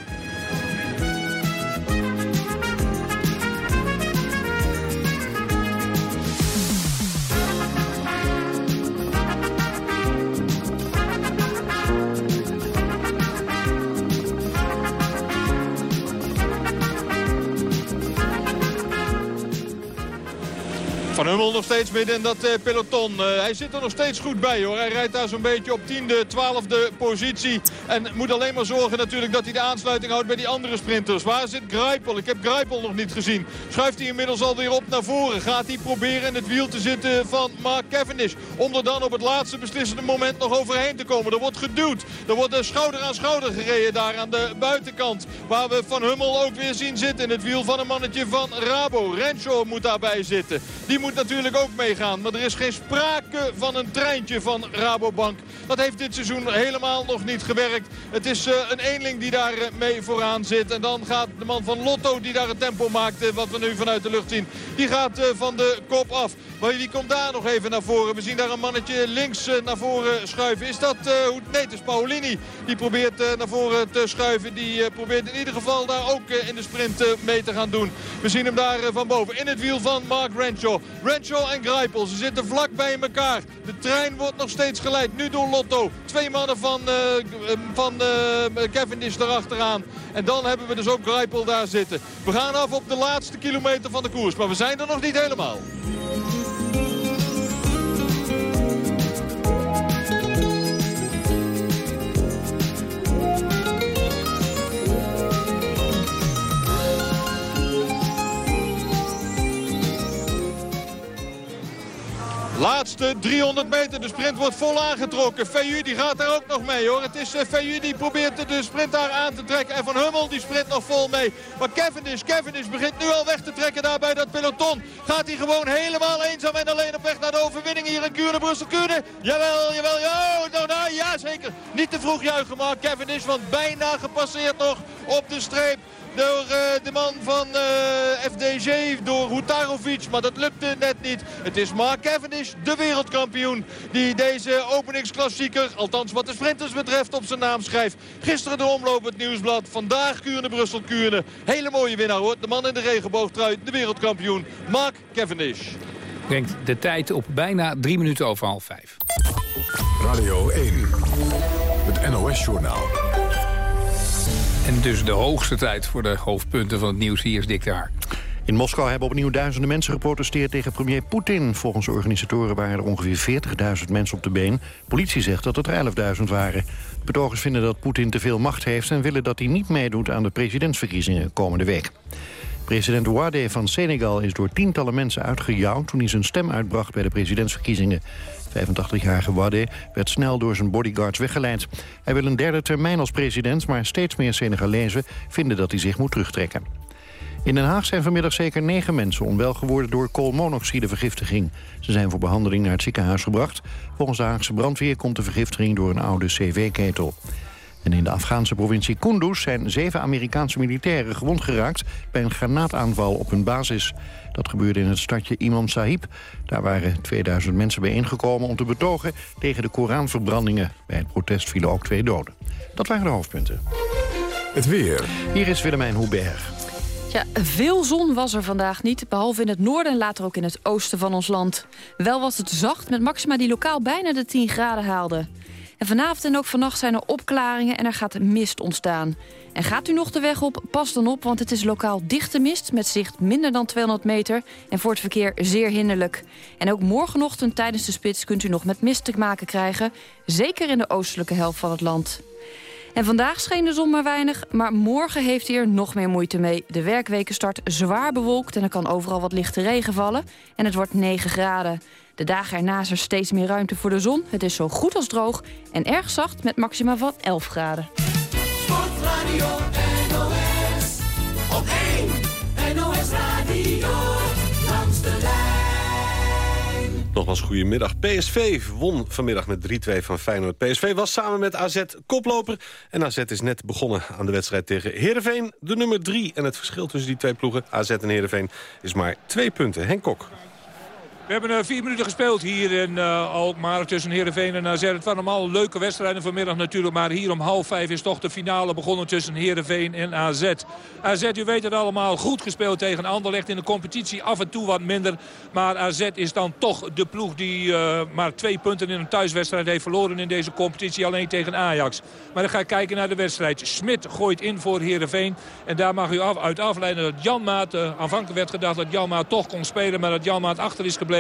Hummel nog steeds midden in dat uh, peloton. Uh, hij zit er nog steeds goed bij hoor. Hij rijdt daar zo'n beetje op tiende, twaalfde positie. En moet alleen maar zorgen natuurlijk dat hij de aansluiting houdt bij die andere sprinters. Waar zit Grijpel? Ik heb Grijpel nog niet gezien. Schuift hij inmiddels alweer op naar voren. Gaat hij proberen in het wiel te zitten van Mark Cavendish. Om er dan op het laatste beslissende moment nog overheen te komen. Er wordt geduwd. Er wordt een schouder aan schouder gereden daar aan de buitenkant. Waar we Van Hummel ook weer zien zitten in het wiel van een mannetje van Rabo. Renshaw moet daarbij zitten. Die moet natuurlijk ook meegaan. Maar er is geen sprake van een treintje van Rabobank. Dat heeft dit seizoen helemaal nog niet gewerkt. Het is uh, een eenling die daar uh, mee vooraan zit. En dan gaat de man van Lotto die daar het tempo maakt, wat we nu vanuit de lucht zien. Die gaat uh, van de kop af. Maar wie komt daar nog even naar voren? We zien daar een mannetje links naar voren schuiven. Is dat, nee het is Paolini. Die probeert naar voren te schuiven. Die probeert in ieder geval daar ook in de sprint mee te gaan doen. We zien hem daar van boven in het wiel van Mark Renshaw. Renshaw en Grijpel, ze zitten vlak bij elkaar. De trein wordt nog steeds geleid, nu door Lotto. Twee mannen van, uh, van uh, Cavendish erachteraan. En dan hebben we dus ook Grijpel daar zitten. We gaan af op de laatste kilometer van de koers, maar we zijn er nog niet helemaal. Laatste 300 meter. De sprint wordt vol aangetrokken. Feyu die gaat daar ook nog mee hoor. Het is uh, die probeert de sprint daar aan te trekken. En Van Hummel die sprint nog vol mee. Maar Cavendish, Cavendish begint nu al weg te trekken daar bij dat peloton. Gaat hij gewoon helemaal eenzaam en alleen op weg naar de overwinning hier in Kuurne, Brussel, Kuurne. Jawel, jawel, ja, nou, nou, ja zeker. Niet te vroeg juichen maar Cavendish, want bijna gepasseerd nog op de streep door uh, de man van uh, FDG, door Hutarovic. Maar dat lukte net niet. Het is Mark Cavendish, de wereldkampioen, die deze openingsklassieker, althans wat de sprinters betreft, op zijn naam schrijft. Gisteren de omloop het nieuwsblad, vandaag Kuurne, Brussel, Kuurne. Hele mooie winnaar hoor, de man in de regenboogtrui, de wereldkampioen, Mark Cavendish. Brengt de tijd op bijna drie minuten over half vijf. Radio 1, het NOS-journaal. En dus de hoogste tijd voor de hoofdpunten van het nieuws. Hier is Dick. In Moskou hebben opnieuw duizenden mensen geprotesteerd tegen premier Poetin. Volgens organisatoren waren er ongeveer 40.000 mensen op de been. Politie zegt dat het er 11.000 waren. Betogers vinden dat Poetin te veel macht heeft... en willen dat hij niet meedoet aan de presidentsverkiezingen komende week. President Ouadé van Senegal is door tientallen mensen uitgejouwd... toen hij zijn stem uitbracht bij de presidentsverkiezingen. 85-jarige Ouadé werd snel door zijn bodyguards weggeleid. Hij wil een derde termijn als president... maar steeds meer Senegalezen vinden dat hij zich moet terugtrekken. In Den Haag zijn vanmiddag zeker negen mensen onwel geworden door koolmonoxidevergiftiging. Ze zijn voor behandeling naar het ziekenhuis gebracht. Volgens de Haagse brandweer komt de vergiftiging door een oude cv-ketel. En in de Afghaanse provincie Kunduz zijn zeven Amerikaanse militairen gewond geraakt bij een granaataanval op hun basis. Dat gebeurde in het stadje Imam Sahib. Daar waren 2000 mensen bijeengekomen om te betogen tegen de Koranverbrandingen. Bij het protest vielen ook twee doden. Dat waren de hoofdpunten. Het weer. Hier is Willemijn Hubert. Ja, veel zon was er vandaag niet, behalve in het noorden en later ook in het oosten van ons land. Wel was het zacht, met maxima die lokaal bijna de 10 graden haalden. En vanavond en ook vannacht zijn er opklaringen en er gaat mist ontstaan. En gaat u nog de weg op, pas dan op, want het is lokaal dichte mist... met zicht minder dan 200 meter en voor het verkeer zeer hinderlijk. En ook morgenochtend tijdens de spits kunt u nog met mist te maken krijgen... zeker in de oostelijke helft van het land. En vandaag scheen de zon maar weinig, maar morgen heeft hij er nog meer moeite mee. De werkweken start zwaar bewolkt en er kan overal wat lichte regen vallen. En het wordt 9 graden. De dagen erna is er steeds meer ruimte voor de zon. Het is zo goed als droog en erg zacht met maxima van 11 graden. Sportradio NOS, op 1 NOS Radio, langs de lijn. Nogmaals goedemiddag. PSV won vanmiddag met 3-2 van Feyenoord. PSV was samen met AZ koploper. En AZ is net begonnen aan de wedstrijd tegen Heerenveen. De nummer 3. En het verschil tussen die twee ploegen, AZ en Heerenveen, is maar twee punten. Henk Kok. We hebben uh, vier minuten gespeeld hier in uh, Alkmaar tussen Heerenveen en AZ. Het waren allemaal leuke wedstrijden vanmiddag natuurlijk. Maar hier om half vijf is toch de finale begonnen tussen Heerenveen en AZ. AZ, u weet het allemaal, goed gespeeld tegen Anderlecht in de competitie. Af en toe wat minder. Maar AZ is dan toch de ploeg die uh, maar twee punten in een thuiswedstrijd heeft verloren in deze competitie. Alleen tegen Ajax. Maar dan ga ik kijken naar de wedstrijd. Smit gooit in voor Heerenveen. En daar mag u af, uit afleiden dat Janmaat, aanvankelijk werd gedacht dat Janmaat toch kon spelen. Maar dat Janmaat achter is gebleven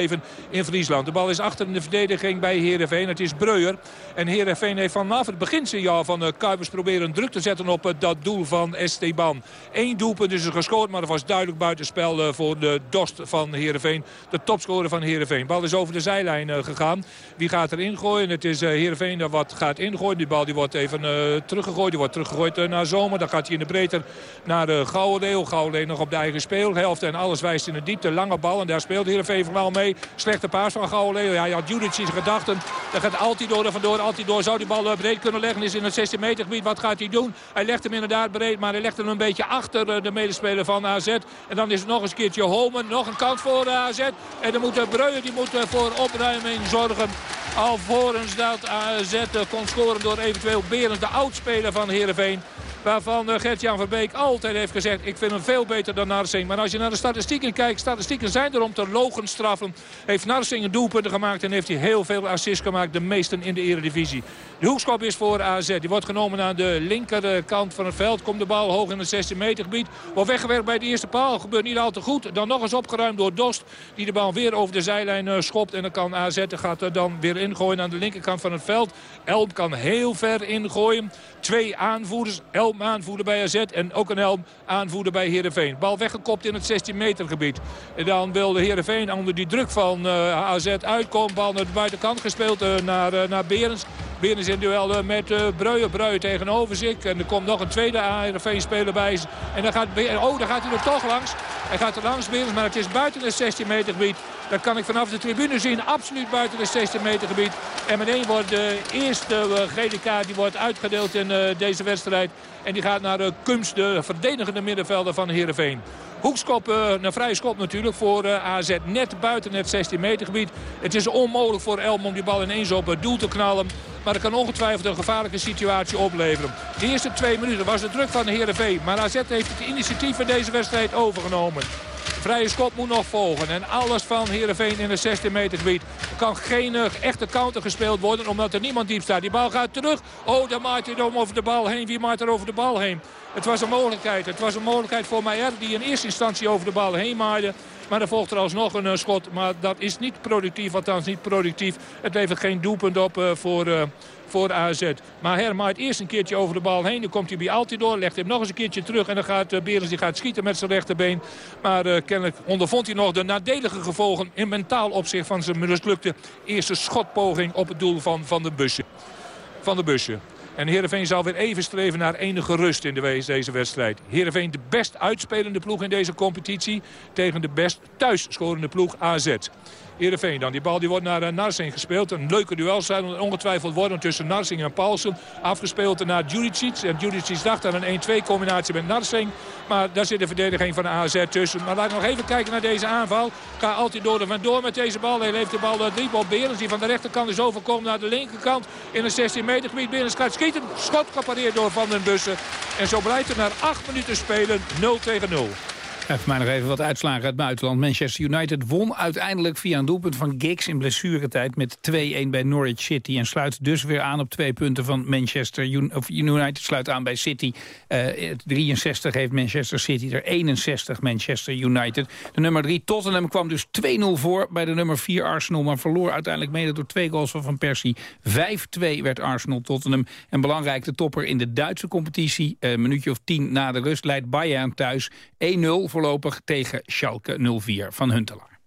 in Friesland. De bal is achter in de verdediging bij Heerenveen. Het is Breuer. En Heerenveen heeft vanaf het beginsignaal van eh, Kuipers proberen druk te zetten op eh, dat doel van Esteban. Eén doelpunt is er gescoord, maar dat was duidelijk buitenspel eh, voor de Dost van Heerenveen. De topscorer van Heerenveen. De bal is over de zijlijn gegaan. Wie gaat er ingooien? Het is Heerenveen dat wat gaat ingooien. Die bal die wordt even teruggegooid. Die wordt teruggegooid naar Zomer. Dan gaat hij in de breedte naar uh. Gouwendeel nog op de eigen speelhelft. En alles wijst in de diepte. Lange bal. En daar speelt Heerenveen vooral mee. Slechte paas van Gouwenleeuw. Ja, had Judith zijn gedachten. Daar gaat Altidoor er vandoor. Altidoor zou die bal eh, breed kunnen leggen. Is in het 16 meter gebied. Wat gaat hij doen? Hij legt hem inderdaad breed. Maar hij legt hem een beetje achter eh, de medespeler van AZ. En dan is het nog eens een keertje Holmen. Nog een kans voor eh, AZ. En dan moet Breuer die moet voor opruiming zorgen. Alvorens dat AZ kon scoren door eventueel Berens, de oudspeler van Heerenveen. Waarvan eh, Gert-Jan Verbeek altijd heeft gezegd... ik vind hem veel beter dan Narsing. Maar als je naar de statistieken kijkt... statistieken zijn er om te logen straffen. Heeft Narsing een doelpunten gemaakt... en heeft hij heel veel assists gemaakt. De meesten in de eredivisie. De hoekschop is voor AZ. Die wordt genomen aan de linkerkant van het veld. Komt de bal hoog in het 16 meter gebied. Wordt weggewerkt bij de eerste paal. Gebeurt niet al te goed. Dan nog eens opgeruimd door Dost. Die de bal weer over de zijlijn eh, schopt. En dan kan AZ gaat er dan weer ingooien aan de linkerkant van het veld. Elm kan heel ver ingooien. Twee aanvoerders. Elm aanvoerder bij AZ. En ook een Elm aanvoerder bij Heerenveen. Bal weggekopt in het 16 meter gebied. En dan wilde Heerenveen onder die druk van uh, eh, AZ uitkomen. Bal naar de buitenkant gespeeld uh, naar, uh, naar Berens. Berens in duel met uh, Breuer. Breuer tegenover zich. En er komt nog een tweede Heerenveen-speler bij. En dan gaat, oh, dan gaat hij er toch langs. Hij gaat er langs Berens, maar het is buiten het 16 meter gebied. Dat kan ik vanaf de tribune zien. Absoluut buiten het 16 meter gebied. En meteen wordt de eerste gele kaart die wordt uitgedeeld in deze wedstrijd. En die gaat naar Kums, de verdedigende middenvelder van Heerenveen. Hoekskop, een vrije schop natuurlijk voor AZ. Net buiten het 16 meter gebied. Het is onmogelijk voor Elm om die bal ineens op het doel te knallen. Maar dat kan ongetwijfeld een gevaarlijke situatie opleveren. De eerste twee minuten was de druk van de Heerenveen. Maar AZ heeft het initiatief in deze wedstrijd overgenomen. Vrije schop moet nog volgen. En alles van Heerenveen in het 16 meter gebied. Er kan geen uh, echte counter gespeeld worden omdat er niemand diep staat. Die bal gaat terug. Oh, dan maakt hij over de bal heen. Wie maakt er over de bal heen? Het was een mogelijkheid. Het was een mogelijkheid voor Meijer die in eerste instantie over de bal heen maaide. Maar er volgt er alsnog een schot. Maar dat is niet productief, althans niet productief. Het levert geen doelpunt op voor voor AZ. Maar Hermaait eerst een keertje over de bal heen. Dan komt hij bij Altidor, legt hem nog eens een keertje terug. En dan gaat uh, Berens die gaat schieten met zijn rechterbeen. Maar kennelijk ondervond hij nog de nadelige gevolgen in mentaal opzicht van zijn mislukte eerste schotpoging op het doel van, van de busje. Van de busje. En Heerenveen zal weer even streven naar enige rust in de deze wedstrijd. Heerenveen de best uitspelende ploeg in deze competitie tegen de best thuis scorende ploeg AZ. Heerenveen dan. Die bal die wordt naar uh, Narsing gespeeld. Een leuke duel zal ongetwijfeld worden tussen Narsing en Paulsen. Afgespeeld naar Juricic. En Juricic dacht aan een 1-2 combinatie met Narsing. Maar daar zit de verdediging van de AZ tussen. Maar laat nog even kijken naar deze aanval. Ga altijd door er vandoor met deze bal. Hij heeft de bal naar Driebal Berens. Die van de rechterkant is overkomen naar de linkerkant. In een 16 meter gebied. Berens gaat schieten. Schot gepareerd door Van den Bussen. En zo blijft het na 8 minuten spelen 0 tegen 0. Even mij nog even wat uitslagen uit het buitenland. Manchester United won uiteindelijk via een doelpunt van Giggs in blessuretijd met 2-1 bij Norwich City. En sluit dus weer aan op twee punten van Manchester United. Sluit aan bij City. Uh, eh, 63 heeft Manchester City er 61 Manchester United. De nummer 3 Tottenham kwam dus 2-0 voor bij de nummer 4 Arsenal. Maar verloor uiteindelijk mede door twee goals van Van Persie. 5-2 werd Arsenal Tottenham. En belangrijk de topper in de Duitse competitie. Uh, een minuutje of 10 na de rust leidt Bayern thuis 1-0 voorlopig tegen Schalke 04 van Huntelaar.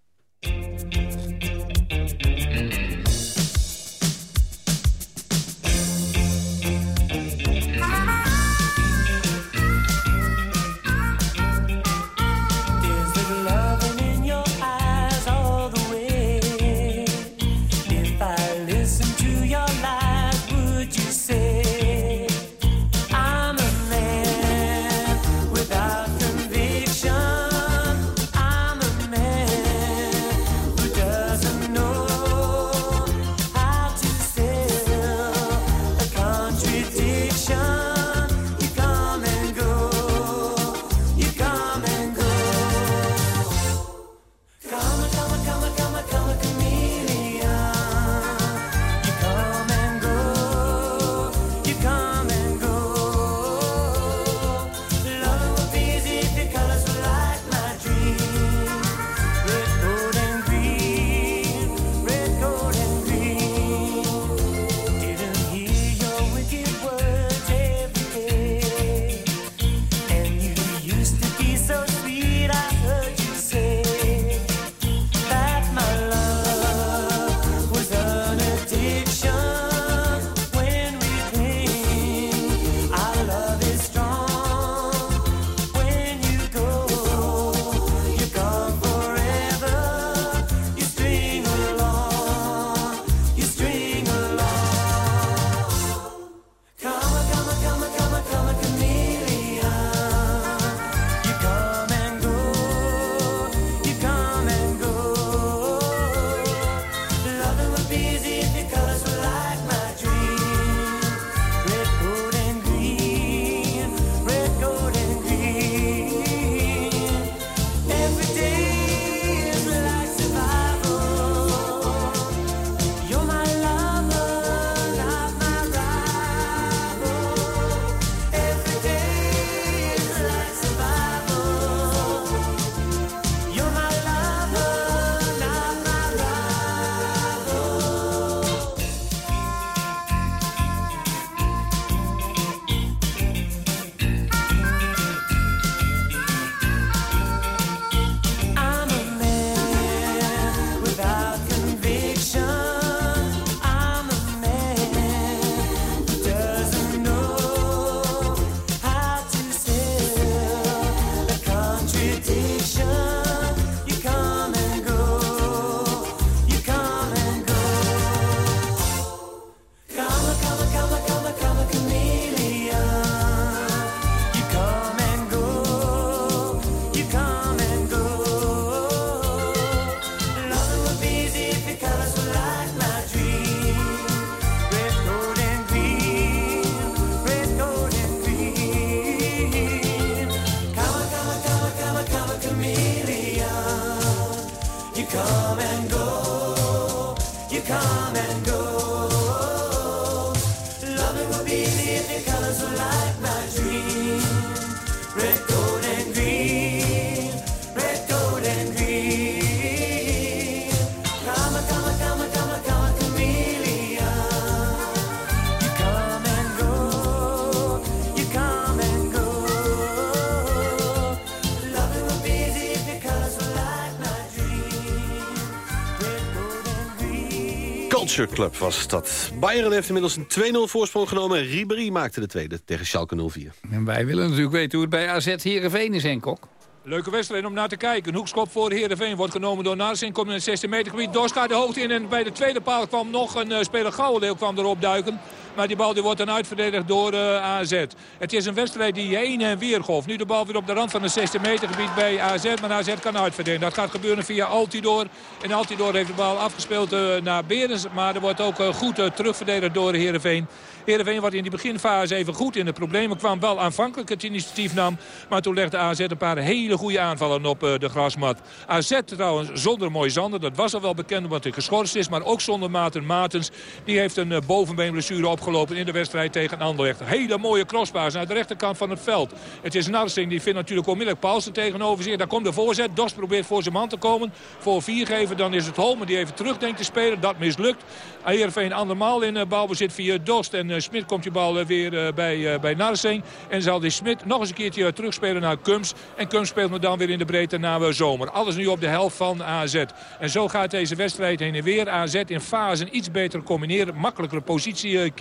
Culture Club was dat. Bayern heeft inmiddels een 2-0 voorsprong genomen. Ribéry maakte de tweede tegen Schalke 04. En wij willen natuurlijk weten hoe het bij AZ Heerenveen is, Kok. Leuke wedstrijd om naar te kijken. Een hoekschop voor Heerenveen wordt genomen door Narsing. Komt in het 16 meter gebied. Dorst gaat de hoogte in. En bij de tweede paal kwam nog een uh, speler Gouwendeel kwam erop duiken. Maar die bal die wordt dan uitverdedigd door eh, AZ. Het is een wedstrijd die heen en weer golft. Nu de bal weer op de rand van het 16 meter gebied bij AZ. Maar AZ kan uitverdedigen. Dat gaat gebeuren via Altidor. En Altidor heeft de bal afgespeeld uh, naar Berens. Maar er wordt ook goed terugverdedigd door Heerenveen. Heerenveen wat in die beginfase even goed in de problemen kwam. Wel aanvankelijk het initiatief nam. Maar toen legde AZ een paar hele goede aanvallen op de grasmat. AZ trouwens zonder Moisander. Dat was al wel bekend omdat hij geschorst is. Maar ook zonder Maarten Maartens. Die heeft een bovenbeenblessure in de wedstrijd tegen Anderlecht. Hele mooie crossbaas naar de rechterkant van het veld. Het is Narsing. Die vindt natuurlijk onmiddellijk Paulsen tegenover zich. Daar komt de voorzet. Dos probeert voor zijn man te komen. Voor vier geven. Dan is het Holmen die even terug denkt te spelen. Dat mislukt. Heerenveen andermaal in uh, balbezit via Dost. En uh, Smit komt je bal uh, weer bij, bij Narsing. En zal die Smit nog eens een keertje terugspelen naar Kums. En Kums speelt me dan weer in de breedte naar Zomer. Alles nu op de helft van AZ. En zo gaat deze wedstrijd heen en weer. AZ in fasen iets beter combineren. Makkelijkere positie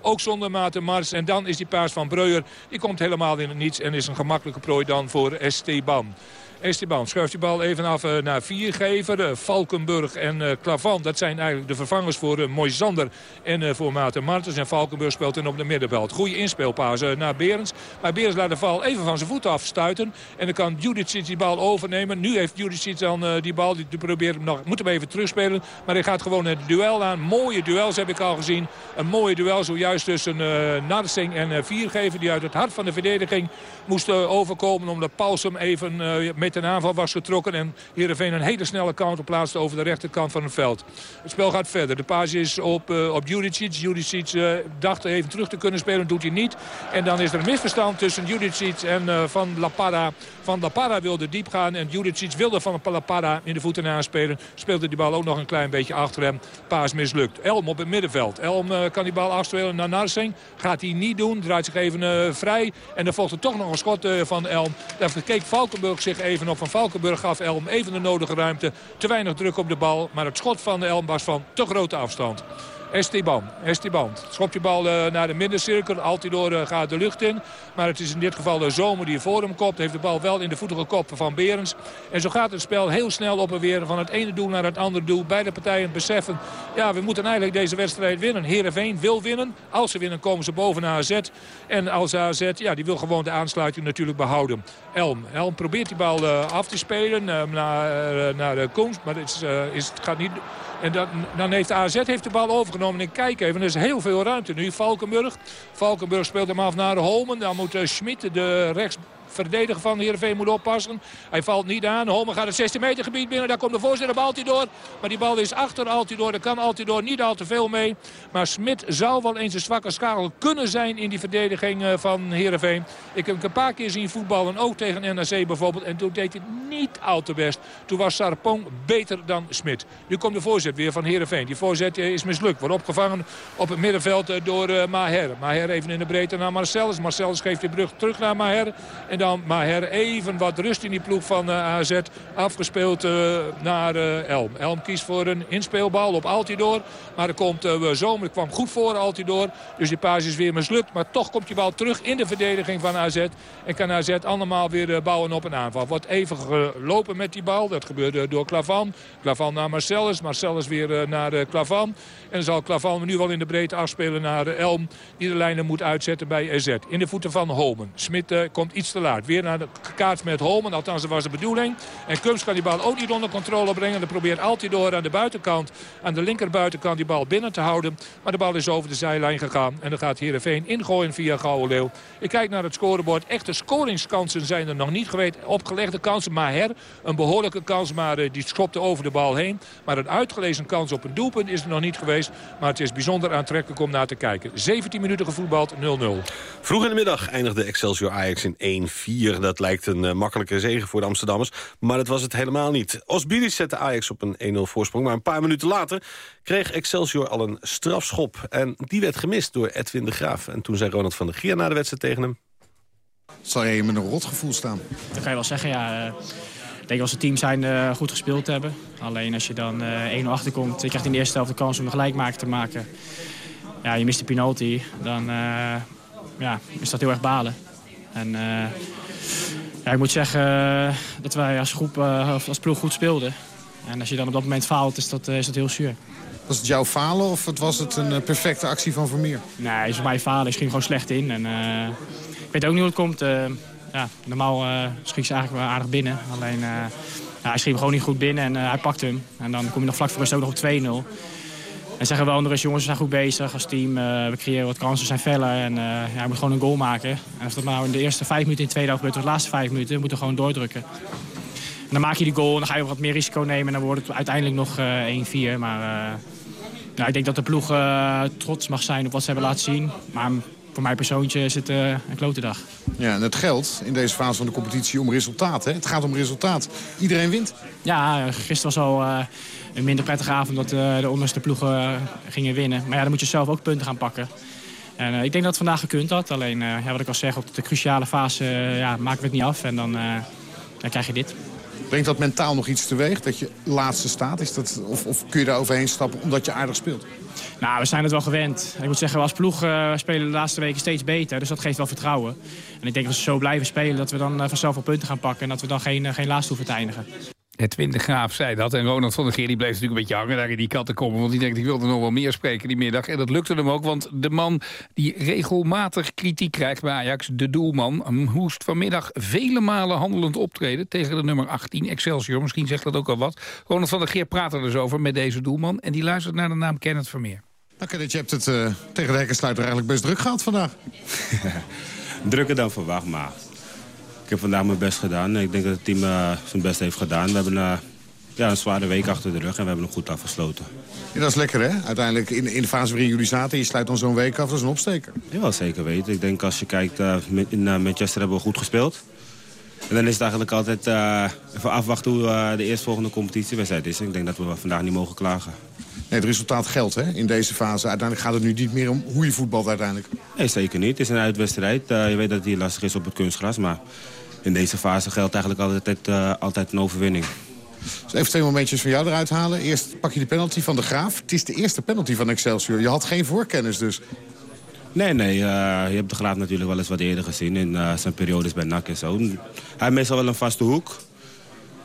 Ook zonder Maarten Mars. En dan is die paas van Breuer. Die komt helemaal in het niets. En is een gemakkelijke prooi dan voor Esteban. Esteban schuift die bal even af uh, naar Viergever. Uh, Valkenburg en uh, Klavan. Dat zijn eigenlijk de vervangers voor uh, Moisander en voor Maarten Martens. En Valkenburg speelt dan op de middenveld. Goede inspeelpaas naar Berens. Maar Berens laat de bal even van zijn voet afstuiten. En dan kan Judicic die bal overnemen. Nu heeft Judicic dan die bal. Die probeert nog, moet hem even terugspelen. Maar hij gaat gewoon het duel aan. Mooie duels heb ik al gezien. Een mooie duel zojuist tussen Narsing en Viergever. Die uit het hart van de verdediging moesten overkomen. Omdat Paulsum even met een aanval was getrokken. En Heerenveen een hele snelle counter plaatste over de rechterkant van het veld. Het spel gaat verder. De paas is op, uh, op Judicic. Judicic uh, dacht even terug te kunnen spelen. Doet hij niet. En dan is er een misverstand tussen Judicic en uh, Van La Parra. Van La Parra wilde diep gaan. En Judicic wilde Van La Parra in de voeten aanspelen. Speelde die bal ook nog een klein beetje achter hem. Paas mislukt. Elm op het middenveld. Elm kan die bal afspelen naar Narsing. Gaat hij niet doen. Draait zich even vrij. En dan volgt er toch nog een schot van Elm. Daar keek Valkenburg zich even op van Valkenburg gaf Elm even de nodige ruimte. Te weinig druk op de bal. Maar het schot van de Elm was van te grote afstand. Esteban. Esteban. Schopt die bal uh, naar de middencirkel. Altidor uh, gaat de lucht in. Maar het is in dit geval de Zomer die voor hem kopt. Heeft de bal wel in de voeten gekopt van Berens. En zo gaat het spel heel snel op en weer. Van het ene doel naar het andere doel. Beide partijen beseffen. Ja, we moeten eigenlijk deze wedstrijd winnen. Heerenveen wil winnen. Als ze winnen komen ze boven naar AZ. En als AZ, ja, die wil gewoon de aansluiting natuurlijk behouden. Elm. Elm probeert die bal uh, af te spelen naar, naar komst. Maar het, is, is, het gaat niet... En dan, dan heeft AZ heeft de bal overgenomen. En kijk even, er is heel veel ruimte nu. Valkenburg. Valkenburg speelt hem af naar Holmen. Dan moet uh, Schmid, de rechts verdediger van Heerenveen moet oppassen. Hij valt niet aan. Holmen gaat het 16 meter gebied binnen. Daar komt de voorzitter op Altidor. Maar die bal is achter Altidor. Daar kan Altidor niet al te veel mee. Maar Smit zou wel eens een zwakke schakel kunnen zijn in die verdediging eh, van Heerenveen. Ik heb hem een paar keer zien voetballen. Ook tegen NAC bijvoorbeeld. En toen deed hij niet al te best. Toen was Sarpong beter dan Smit. Nu komt de voorzet weer van Heerenveen. Die voorzet eh, is mislukt. Wordt opgevangen op het middenveld eh, door Maher. Maher even in de breedte naar Marcellus. Marcellus geeft die brug terug naar Maher. En Maher even wat rust in die ploeg van eh, AZ. Afgespeeld uh, naar uh, Elm. Elm kiest voor een inspeelbal op Altidor. Maar er komt Zomer. kwam goed voor Altidor. Dus die paas is weer mislukt. Maar toch komt die bal terug in de verdediging van AZ. En kan AZ allemaal weer bouwen op een aanval. Wordt even gelopen met die bal. Dat gebeurde door Klavan. Klavan naar Marcellus. Marcellus weer naar Klavan. En dan zal Klavan nu wel in de breedte afspelen naar Elm. Die de lijnen moet uitzetten bij AZ. In de voeten van Holmen. Smit komt iets te laat. Weer naar de kaart met Holmen. Althans, dat was de bedoeling. En Kums kan die bal ook niet onder controle brengen. Dan probeert Altidor aan de buitenkant, aan de linkerbuitenkant, die bal binnen te houden. Maar de bal is over de zijlijn gegaan. En dan gaat Heerenveen ingooien via Gouden Leeuw. Ik kijk naar het scorebord. Echte scoringskansen zijn er nog niet geweest. Opgelegde kansen. Maher, een behoorlijke kans, maar uh, die schopte over de bal heen. Maar een uitgelezen kans op een doelpunt is er nog niet geweest. Maar het is bijzonder aantrekkelijk om naar te kijken. 17 minuten gevoetbald, 0-0. Vroeg in de middag eindigde Excelsior Ajax in 1 4. Dat lijkt een uh, makkelijke zegen voor de Amsterdammers. Maar dat was het helemaal niet. Osbilis zette Ajax op een 1-0 voorsprong. Maar een paar minuten later kreeg Excelsior al een strafschop. En die werd gemist door Edwin de Graaf. En toen zei Ronald van der Gier na de wedstrijd tegen hem... Zal jij met een rotgevoel staan? Dat kan je wel zeggen, ja. Uh ik denk dat we team zijn uh, goed gespeeld hebben. Alleen als je dan 1-0 achterkomt, je krijgt in de eerste helft de kans om een gelijkmaker te maken. Ja, je mist de penalty, dan ja, is dat heel erg balen. En ja, ik moet zeggen dat wij als groep, als ploeg goed speelden. En als je dan op dat moment faalt, is dat, is dat heel zuur. Was het jouw falen of was het een perfecte actie van Vermeer? Nee, is voor mij falen. Ik ging gewoon slecht in. En, ik weet ook niet hoe het komt ja, normaal uh, schiet ze eigenlijk wel aardig binnen. Alleen ja, hij schiet hem gewoon niet goed binnen en hij pakt hem. En dan kom je nog vlak voor rust ook nog op 2-0. En zeggen wel, de rust, jongens, we zijn goed bezig als team. we creëren wat kansen, we zijn feller. En ja, hij moet gewoon een goal maken. En als dat nou in de eerste vijf minuten in de tweede helft gebeurt... of de laatste vijf minuten, moeten we gewoon doordrukken. En dan maak je die goal en dan ga je wat meer risico nemen. En dan wordt het uiteindelijk nog 1-4. Maar ja, ik denk dat de ploeg trots mag zijn op wat ze hebben laten zien. Maar voor mij persoonlijk is het een klote dag. Ja, en het geldt in deze fase van de competitie om resultaat. Hè? Het gaat om resultaat. Iedereen wint. Ja, gisteren was al uh, een minder prettige avond dat uh, de onderste ploegen uh, gingen winnen. Maar ja, dan moet je zelf ook punten gaan pakken. En ik denk dat het vandaag gekund had. Alleen, ja, wat ik al zeg, op de cruciale fase ja, maken we het niet af. En dan, dan krijg je dit. Brengt dat mentaal nog iets teweeg, dat je laatste staat? Is dat, of, of kun je daar overheen stappen omdat je aardig speelt? Nou, we zijn het wel gewend. Ik moet zeggen, als ploeg uh, spelen de laatste weken steeds beter. Dus dat geeft wel vertrouwen. En ik denk dat we zo blijven spelen dat we dan uh, vanzelf wel punten gaan pakken. En dat we dan geen, uh, geen laatste hoeven te eindigen. Edwin de Graaf zei dat. En Ronald van der Geer die bleef natuurlijk een beetje hangen daar in die komen. Want die denkt, ik wilde nog wel meer spreken die middag. En dat lukte hem ook, want de man die regelmatig kritiek krijgt bij Ajax, de doelman, moest vanmiddag vele malen handelend optreden tegen de nummer 18, Excelsior. Misschien zegt dat ook al wat. Ronald van der Geer praat er dus over met deze doelman. En die luistert naar de naam Kenneth Vermeer. Nou, Kenneth, je hebt het uh, tegen de hekkensluiter eigenlijk best druk gehad vandaag. *laughs* Drukker dan verwacht, maar ik heb vandaag mijn best gedaan. Ik denk dat het team uh, zijn best heeft gedaan. We hebben uh, ja, een zware week achter de rug en we hebben hem goed afgesloten. Ja, dat is lekker, hè? Uiteindelijk in, in de fase waarin jullie zaten... je sluit dan zo'n week af, dat is een opsteker. Ja, zeker weten. Ik denk als je kijkt, uh, in Manchester hebben we goed gespeeld. En dan is het eigenlijk altijd even afwachten hoe de eerstvolgende competitiewedstrijd is. Ik denk dat we vandaag niet mogen klagen. Nee, het resultaat geldt hè, in deze fase. Uiteindelijk gaat het nu niet meer om hoe je voetbalt uiteindelijk. Nee, zeker niet. Het is een uitwedstrijd. je weet dat het hier lastig is op het kunstgras. Maar in deze fase geldt eigenlijk altijd, uh, altijd een overwinning. Dus even twee momentjes van jou eruit halen. Eerst pak je de penalty van de Graaf. Het is de eerste penalty van Excelsior. Je had geen voorkennis dus. Nee, nee. Uh, je hebt de Graaf natuurlijk wel eens wat eerder gezien. In uh, zijn periodes bij NAC en zo. Hij heeft meestal wel een vaste hoek.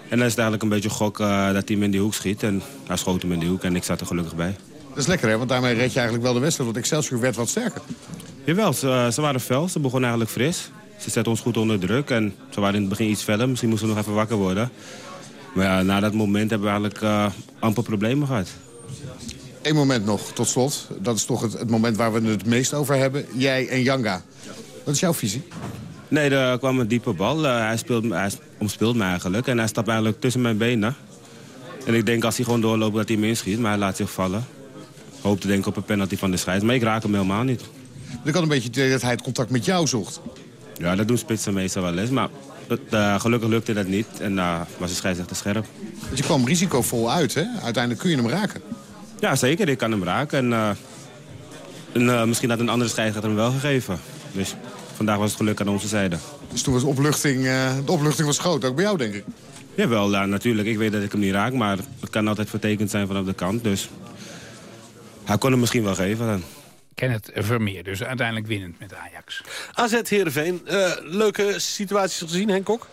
En dan is het eigenlijk een beetje gok dat hij hem in die hoek schiet. En hij schoot hem in die hoek en ik zat er gelukkig bij. Dat is lekker hè, want daarmee red je eigenlijk wel de wedstrijd. Want Excelsior werd wat sterker. Jawel, ze, ze waren fel. Ze begonnen eigenlijk fris. Ze zetten ons goed onder druk. En ze waren in het begin iets verder. Misschien moesten we nog even wakker worden. Maar ja, na dat moment hebben we eigenlijk uh, amper problemen gehad. Eén moment nog, tot slot. Dat is toch het, het, moment waar we het meest over hebben. Jij en Janga. Wat is jouw visie? Nee, er kwam een diepe bal. Uh, hij, speelt, hij omspeelt me eigenlijk. En hij stapt eigenlijk tussen mijn benen. En ik denk als hij gewoon doorloopt dat hij hem inschiet. Maar hij laat zich vallen. Hoop te denken op een penalty van de scheids. Maar ik raak hem helemaal niet. Ik had een beetje dat hij het contact met jou zocht. Ja, dat doen spitsen meestal wel eens. Maar uh, gelukkig lukte dat niet. En uh, was de scheidsrechter scherp. Dus je kwam risicovol uit, hè? Uiteindelijk kun je hem raken. Ja, zeker. Ik kan hem raken. En, en misschien had een andere scheidsrechter hem wel gegeven. Dus vandaag was het geluk aan onze zijde. Dus toen was opluchting, de opluchting was groot, ook bij jou, denk ik? Jawel, ja, natuurlijk. Ik weet dat ik hem niet raak. Maar het kan altijd vertekend zijn vanaf de kant. Dus hij kon hem misschien wel geven dan. Kenneth Vermeer. Dus uiteindelijk winnend met Ajax. AZ Heerenveen. Uh, leuke situaties gezien, Henk Kok?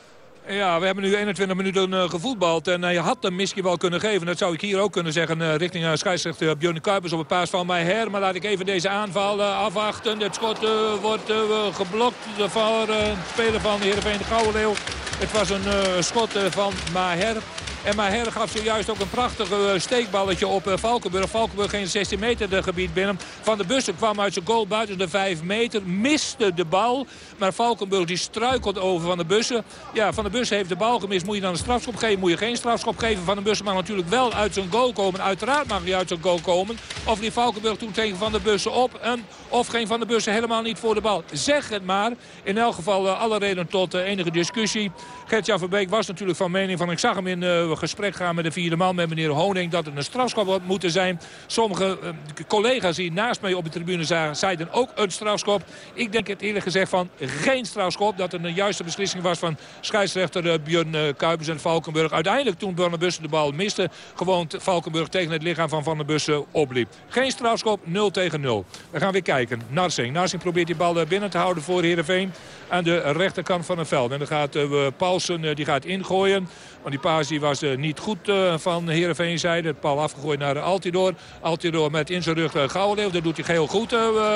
Ja, we hebben nu 21 minuten uh, gevoetbald. En uh, je had hem misschien wel kunnen geven. Dat zou ik hier ook kunnen zeggen. Uh, richting uh, scheidsrechter Björn Kuipers op het paas van her. Maar laat ik even deze aanval afwachten. Het schot wordt geblokt voor de speler van Heerenveen de Gouden Leeuw. Het was een schot van Maher. En Maher gaf zojuist ook een prachtig eh, steekballetje op eh, Valkenburg. Valkenburg geen 16 meter gebied binnen. Van de Bussen kwam uit zijn goal buiten de 5 meter. Miste de bal. Maar Valkenburg die struikelt over Van de Bussen. Ja, Van de Bussen heeft de bal gemist. Moet je dan een strafschop geven? Moet je geen strafschop geven? Van de Bussen mag natuurlijk wel uit zijn goal komen. Uiteraard mag hij uit zijn goal komen. Of die Valkenburg toen tegen Van de Bussen op. En of geen Van de Bussen helemaal niet voor de bal. Zeg het maar. In elk geval uh, alle reden tot enige discussie. Gert-Jan Verbeek was natuurlijk van mening van ik zag hem in uh, gesprek gaan met de vierde man, met meneer Honing... dat het een strafschop had moeten zijn. Sommige uh, collega's die naast mij op de tribune zagen, zeiden ook een strafschop. Ik denk het eerlijk gezegd van geen strafschop. Dat het een juiste beslissing was van scheidsrechter uh, Björn Kuipers en Valkenburg. Uiteindelijk toen Van der Bussen de bal miste... gewoon Valkenburg tegen het lichaam van Van der Bussen opliep. Geen strafschop, 0 tegen 0. We gaan weer kijken. Narsing. Narsing probeert die bal binnen te houden voor Heerenveen aan de rechterkant van het veld. En dan gaat uh, Paulsen uh, die gaat ingooien. Want die paas die was uh, niet goed van Heerenveen zijde. Bal afgegooid naar Altidor. Altidor met in zijn rug Gouwenleeuw. Dat doet hij heel goed,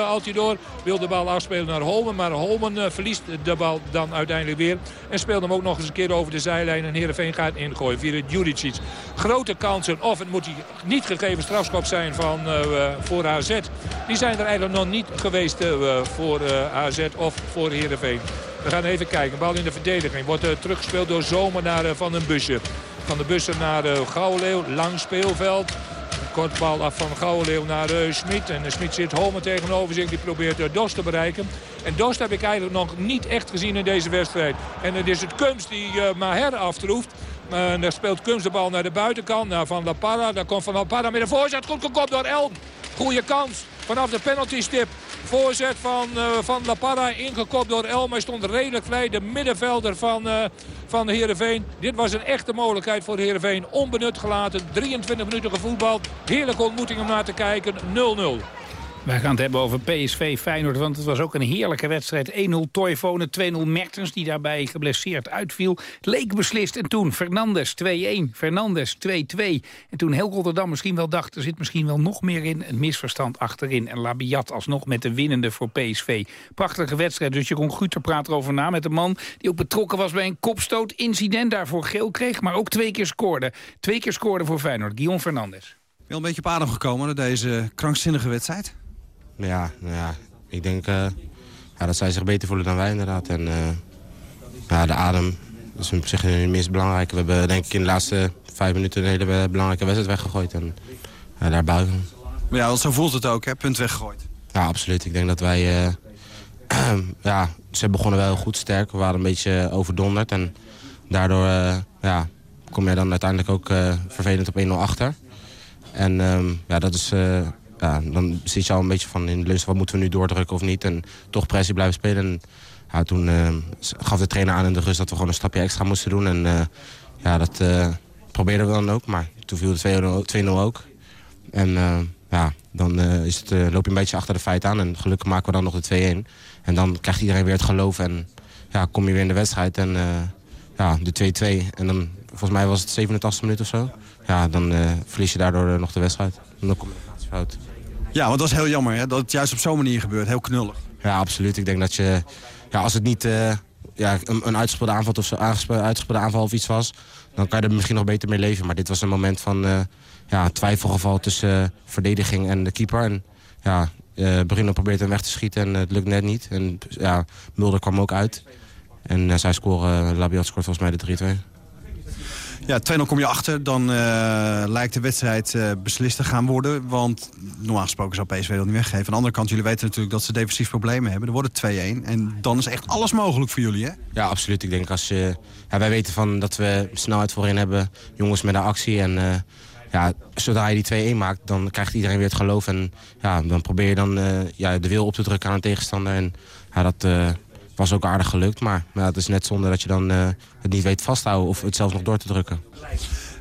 Altidor. Wil de bal afspelen naar Holmen. Maar Holmen verliest de bal dan uiteindelijk weer. En speelt hem ook nog eens een keer over de zijlijn. En Heerenveen gaat ingooien via Juricic. Grote kansen. Of het moet die niet gegeven strafschop zijn van, voor AZ. Die zijn er eigenlijk nog niet geweest voor AZ of voor Heerenveen. We gaan even kijken. Bal in de verdediging. Wordt uh, teruggespeeld door Zomer naar uh, Van den Bussen. Van den Bussen naar uh, Gouwenleeuw. Lang speelveld. Kort bal af van Gouwenleeuw naar uh, Smit. En uh, Smit zit Holmen tegenover zich. Die probeert uh, Dost te bereiken. En Dost heb ik eigenlijk nog niet echt gezien in deze wedstrijd. En het is het Kums die Maher aftroeft. En daar speelt Kums de bal naar de buitenkant. Naar Van La Parra. Daar komt Van La Parra met een voorzet. Goed gekopt door Elm. Goeie kans vanaf de penalty stip. Voorzet van, uh, van La Parra ingekopt door Elm. Hij stond redelijk vrij. De middenvelder van, uh, van Heerenveen. Dit was een echte mogelijkheid voor Heerenveen. Onbenut gelaten. 23 minuten gevoetbald. Heerlijke ontmoeting om naar te kijken. 0-0. Wij gaan het hebben over PSV Feyenoord, want het was ook een heerlijke wedstrijd. 1-0 Toivonen, 2-0 Mertens, die daarbij geblesseerd uitviel. Leek beslist en toen Fernandes 2-1, Fernandes 2-2. En toen heel Rotterdam misschien wel dacht, er zit misschien wel nog meer in. Een misverstand achterin en Labiat alsnog met de winnende voor PSV. Prachtige wedstrijd, dus Jeroen Guter praat erover na met een man... die ook betrokken was bij een kopstoot-incident, daarvoor geel kreeg... maar ook twee keer scoorde. Twee keer scoorde voor Feyenoord, Guillaume Fernandes. Wel een beetje op adem gekomen door deze krankzinnige wedstrijd? Ja, nou ja, ik denk uh, ja, dat zij zich beter voelen dan wij inderdaad. En uh, ja, de adem is op zich het meest belangrijke. We hebben denk ik in de laatste vijf minuten een hele belangrijke wedstrijd weggegooid. En uh, daar buigen. Maar ja, want zo voelt het ook, hè? Punt weggegooid. Ja, absoluut. Ik denk dat wij... *clears throat* ja, ze begonnen wel heel goed sterk. We waren een beetje overdonderd. En daardoor ja, kom je dan uiteindelijk ook vervelend op 1-0 achter. En um, ja, dat is dan zit je al een beetje van in de lust... wat moeten we nu doordrukken of niet. En toch pressie blijven spelen. En ja, toen uh, gaf de trainer aan in de rust dat we gewoon een stapje extra moesten doen. En uh, ja, dat uh, probeerden we dan ook. Maar toen viel de 2-0 ook. En ja, dan is het, loop je een beetje achter de feiten aan. En gelukkig maken we dan nog de 2-1. En dan krijgt iedereen weer het geloof. En ja, kom je weer in de wedstrijd. En ja, de 2-2. En dan, volgens mij was het 87 minuten of zo. Ja, dan verlies je daardoor nog de wedstrijd. Dan kom je fout. Ja, want dat is heel jammer hè, dat het juist op zo'n manier gebeurt. Heel knullig. Ja, absoluut. Ik denk dat je, ja, als het niet uh, ja, een, een uitgespeelde aanval of zo, aanval of iets was, dan kan je er misschien nog beter mee leven. Maar dit was een moment van uh, ja, twijfelgeval tussen uh, verdediging en de keeper. En ja, Bruno probeert hem weg te schieten en het lukt net niet. En ja, Mulder kwam ook uit. En zij scoren, Labiat scoort volgens mij de 3-2. Ja, 2-0 kom je achter. Dan uh, lijkt de wedstrijd uh, beslist te gaan worden. Want normaal gesproken zou PSV dat niet weggeven. Aan de andere kant, jullie weten natuurlijk dat ze defensief problemen hebben. Er wordt 2-1. En dan is echt alles mogelijk voor jullie, hè? Ja, absoluut. Ik denk als je... Ja, wij weten van dat we snelheid voorin hebben. Jongens met een actie. En ja, zodra je die 2-1 maakt, dan krijgt iedereen weer het geloof. En ja, dan probeer je dan ja, de wil op te drukken aan een tegenstander. En ja, dat was ook aardig gelukt. Maar ja, het is net zonde dat je dan uh, het niet weet vasthouden of het zelfs nog door te drukken.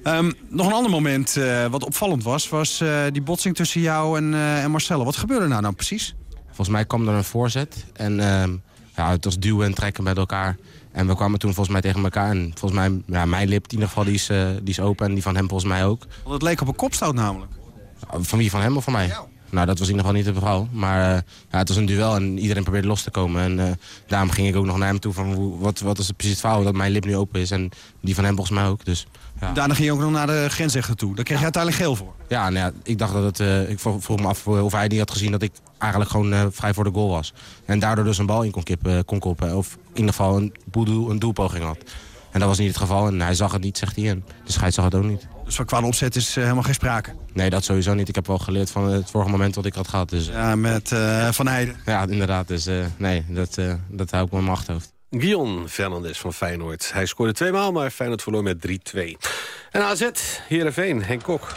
Um, nog een ander moment uh, wat opvallend was, was uh, die botsing tussen jou en, en Marcelo. Wat gebeurde nou nou precies? Volgens mij kwam er een voorzet en ehm, ja, het was duwen en trekken met elkaar. En we kwamen toen volgens mij tegen elkaar. En volgens mij, ja, mijn lip in ieder geval, die is, die is open en die van hem volgens mij ook. Want het leek op een kopstoot namelijk. Van wie, van hem of van mij? Nou, dat was in ieder geval niet het geval. Maar uh, ja, het was een duel en iedereen probeerde los te komen. En uh, daarom ging ik ook nog naar hem toe van hoe, wat, wat is het precies het verhaal dat mijn lip nu open is. En die van hem volgens mij ook. Dus, ja. Daarna ging je ook nog naar de grensrechter toe. Daar kreeg je uiteindelijk geel voor. Ja, nou ja, ik dacht dat het... Uh, ik vroeg me af of hij niet had gezien dat ik eigenlijk gewoon vrij voor de goal was. En daardoor dus een bal in kon, kippen, kon koppen. Of in ieder geval een, boedoel, een doelpoging had. En dat was niet het geval. En hij zag het niet, zegt hij. En de scheids zag het ook niet. Dus van qua opzet is uh, helemaal geen sprake? Nee, dat sowieso niet. Ik heb wel geleerd van het vorige moment wat ik had gehad. Dus, ja, met uh, Van Heijden. Ja, inderdaad. Dus uh, nee, dat, dat hou ik me in mijn achterhoofd. Guillaume Fernandes van Feyenoord. Hij scoorde tweemaal, maar Feyenoord verloor met 3-2. En AZ, Heerenveen, Henk Kok.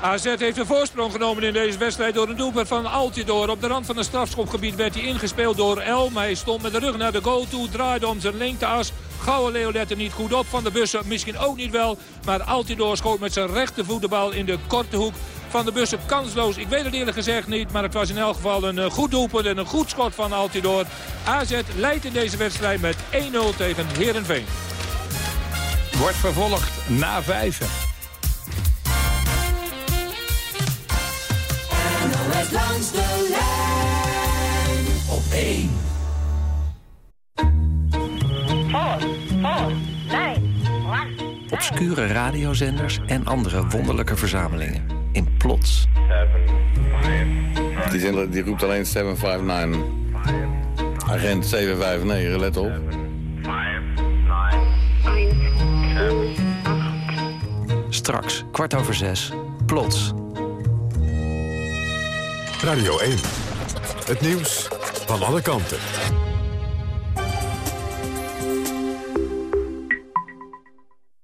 AZ heeft de voorsprong genomen in deze wedstrijd door een doelpunt van Altidoor. Op de rand van het strafschopgebied werd hij ingespeeld door El. Maar hij stond met de rug naar de goal toe, draaide om zijn linkeras. Leeuw lette niet goed op van de bussen, misschien ook niet wel. Maar Altidoor schoot met zijn rechtervoet de bal in de korte hoek van de bussen kansloos. Ik weet het eerlijk gezegd niet, maar het was in elk geval een eh, goed doelpunt en een goed schot van Altidoor. AZ leidt in deze wedstrijd met 1-0 tegen Herenveen. Wordt vervolgd na vijven. Langs de lijn op 1. Obscure radiozenders en andere wonderlijke verzamelingen. In Plots. Die, zender, die roept alleen 759. Agent 759, let op. Straks, kwart over zes, Plots. Radio 1. Het nieuws van alle kanten.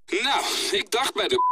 Nou, ik dacht bij de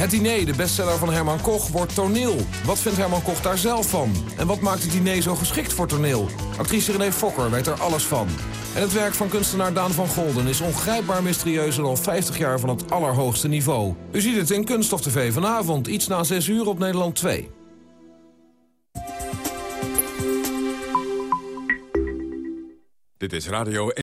Het diner, de bestseller van Herman Koch, wordt toneel. Wat vindt Herman Koch daar zelf van? En wat maakt het diner zo geschikt voor toneel? Actrice René Fokker weet er alles van. En het werk van kunstenaar Daan van Golden is ongrijpbaar mysterieus... en al 50 jaar van het allerhoogste niveau. U ziet het in Kunststof TV vanavond, iets na 6 uur op Nederland 2. Dit is Radio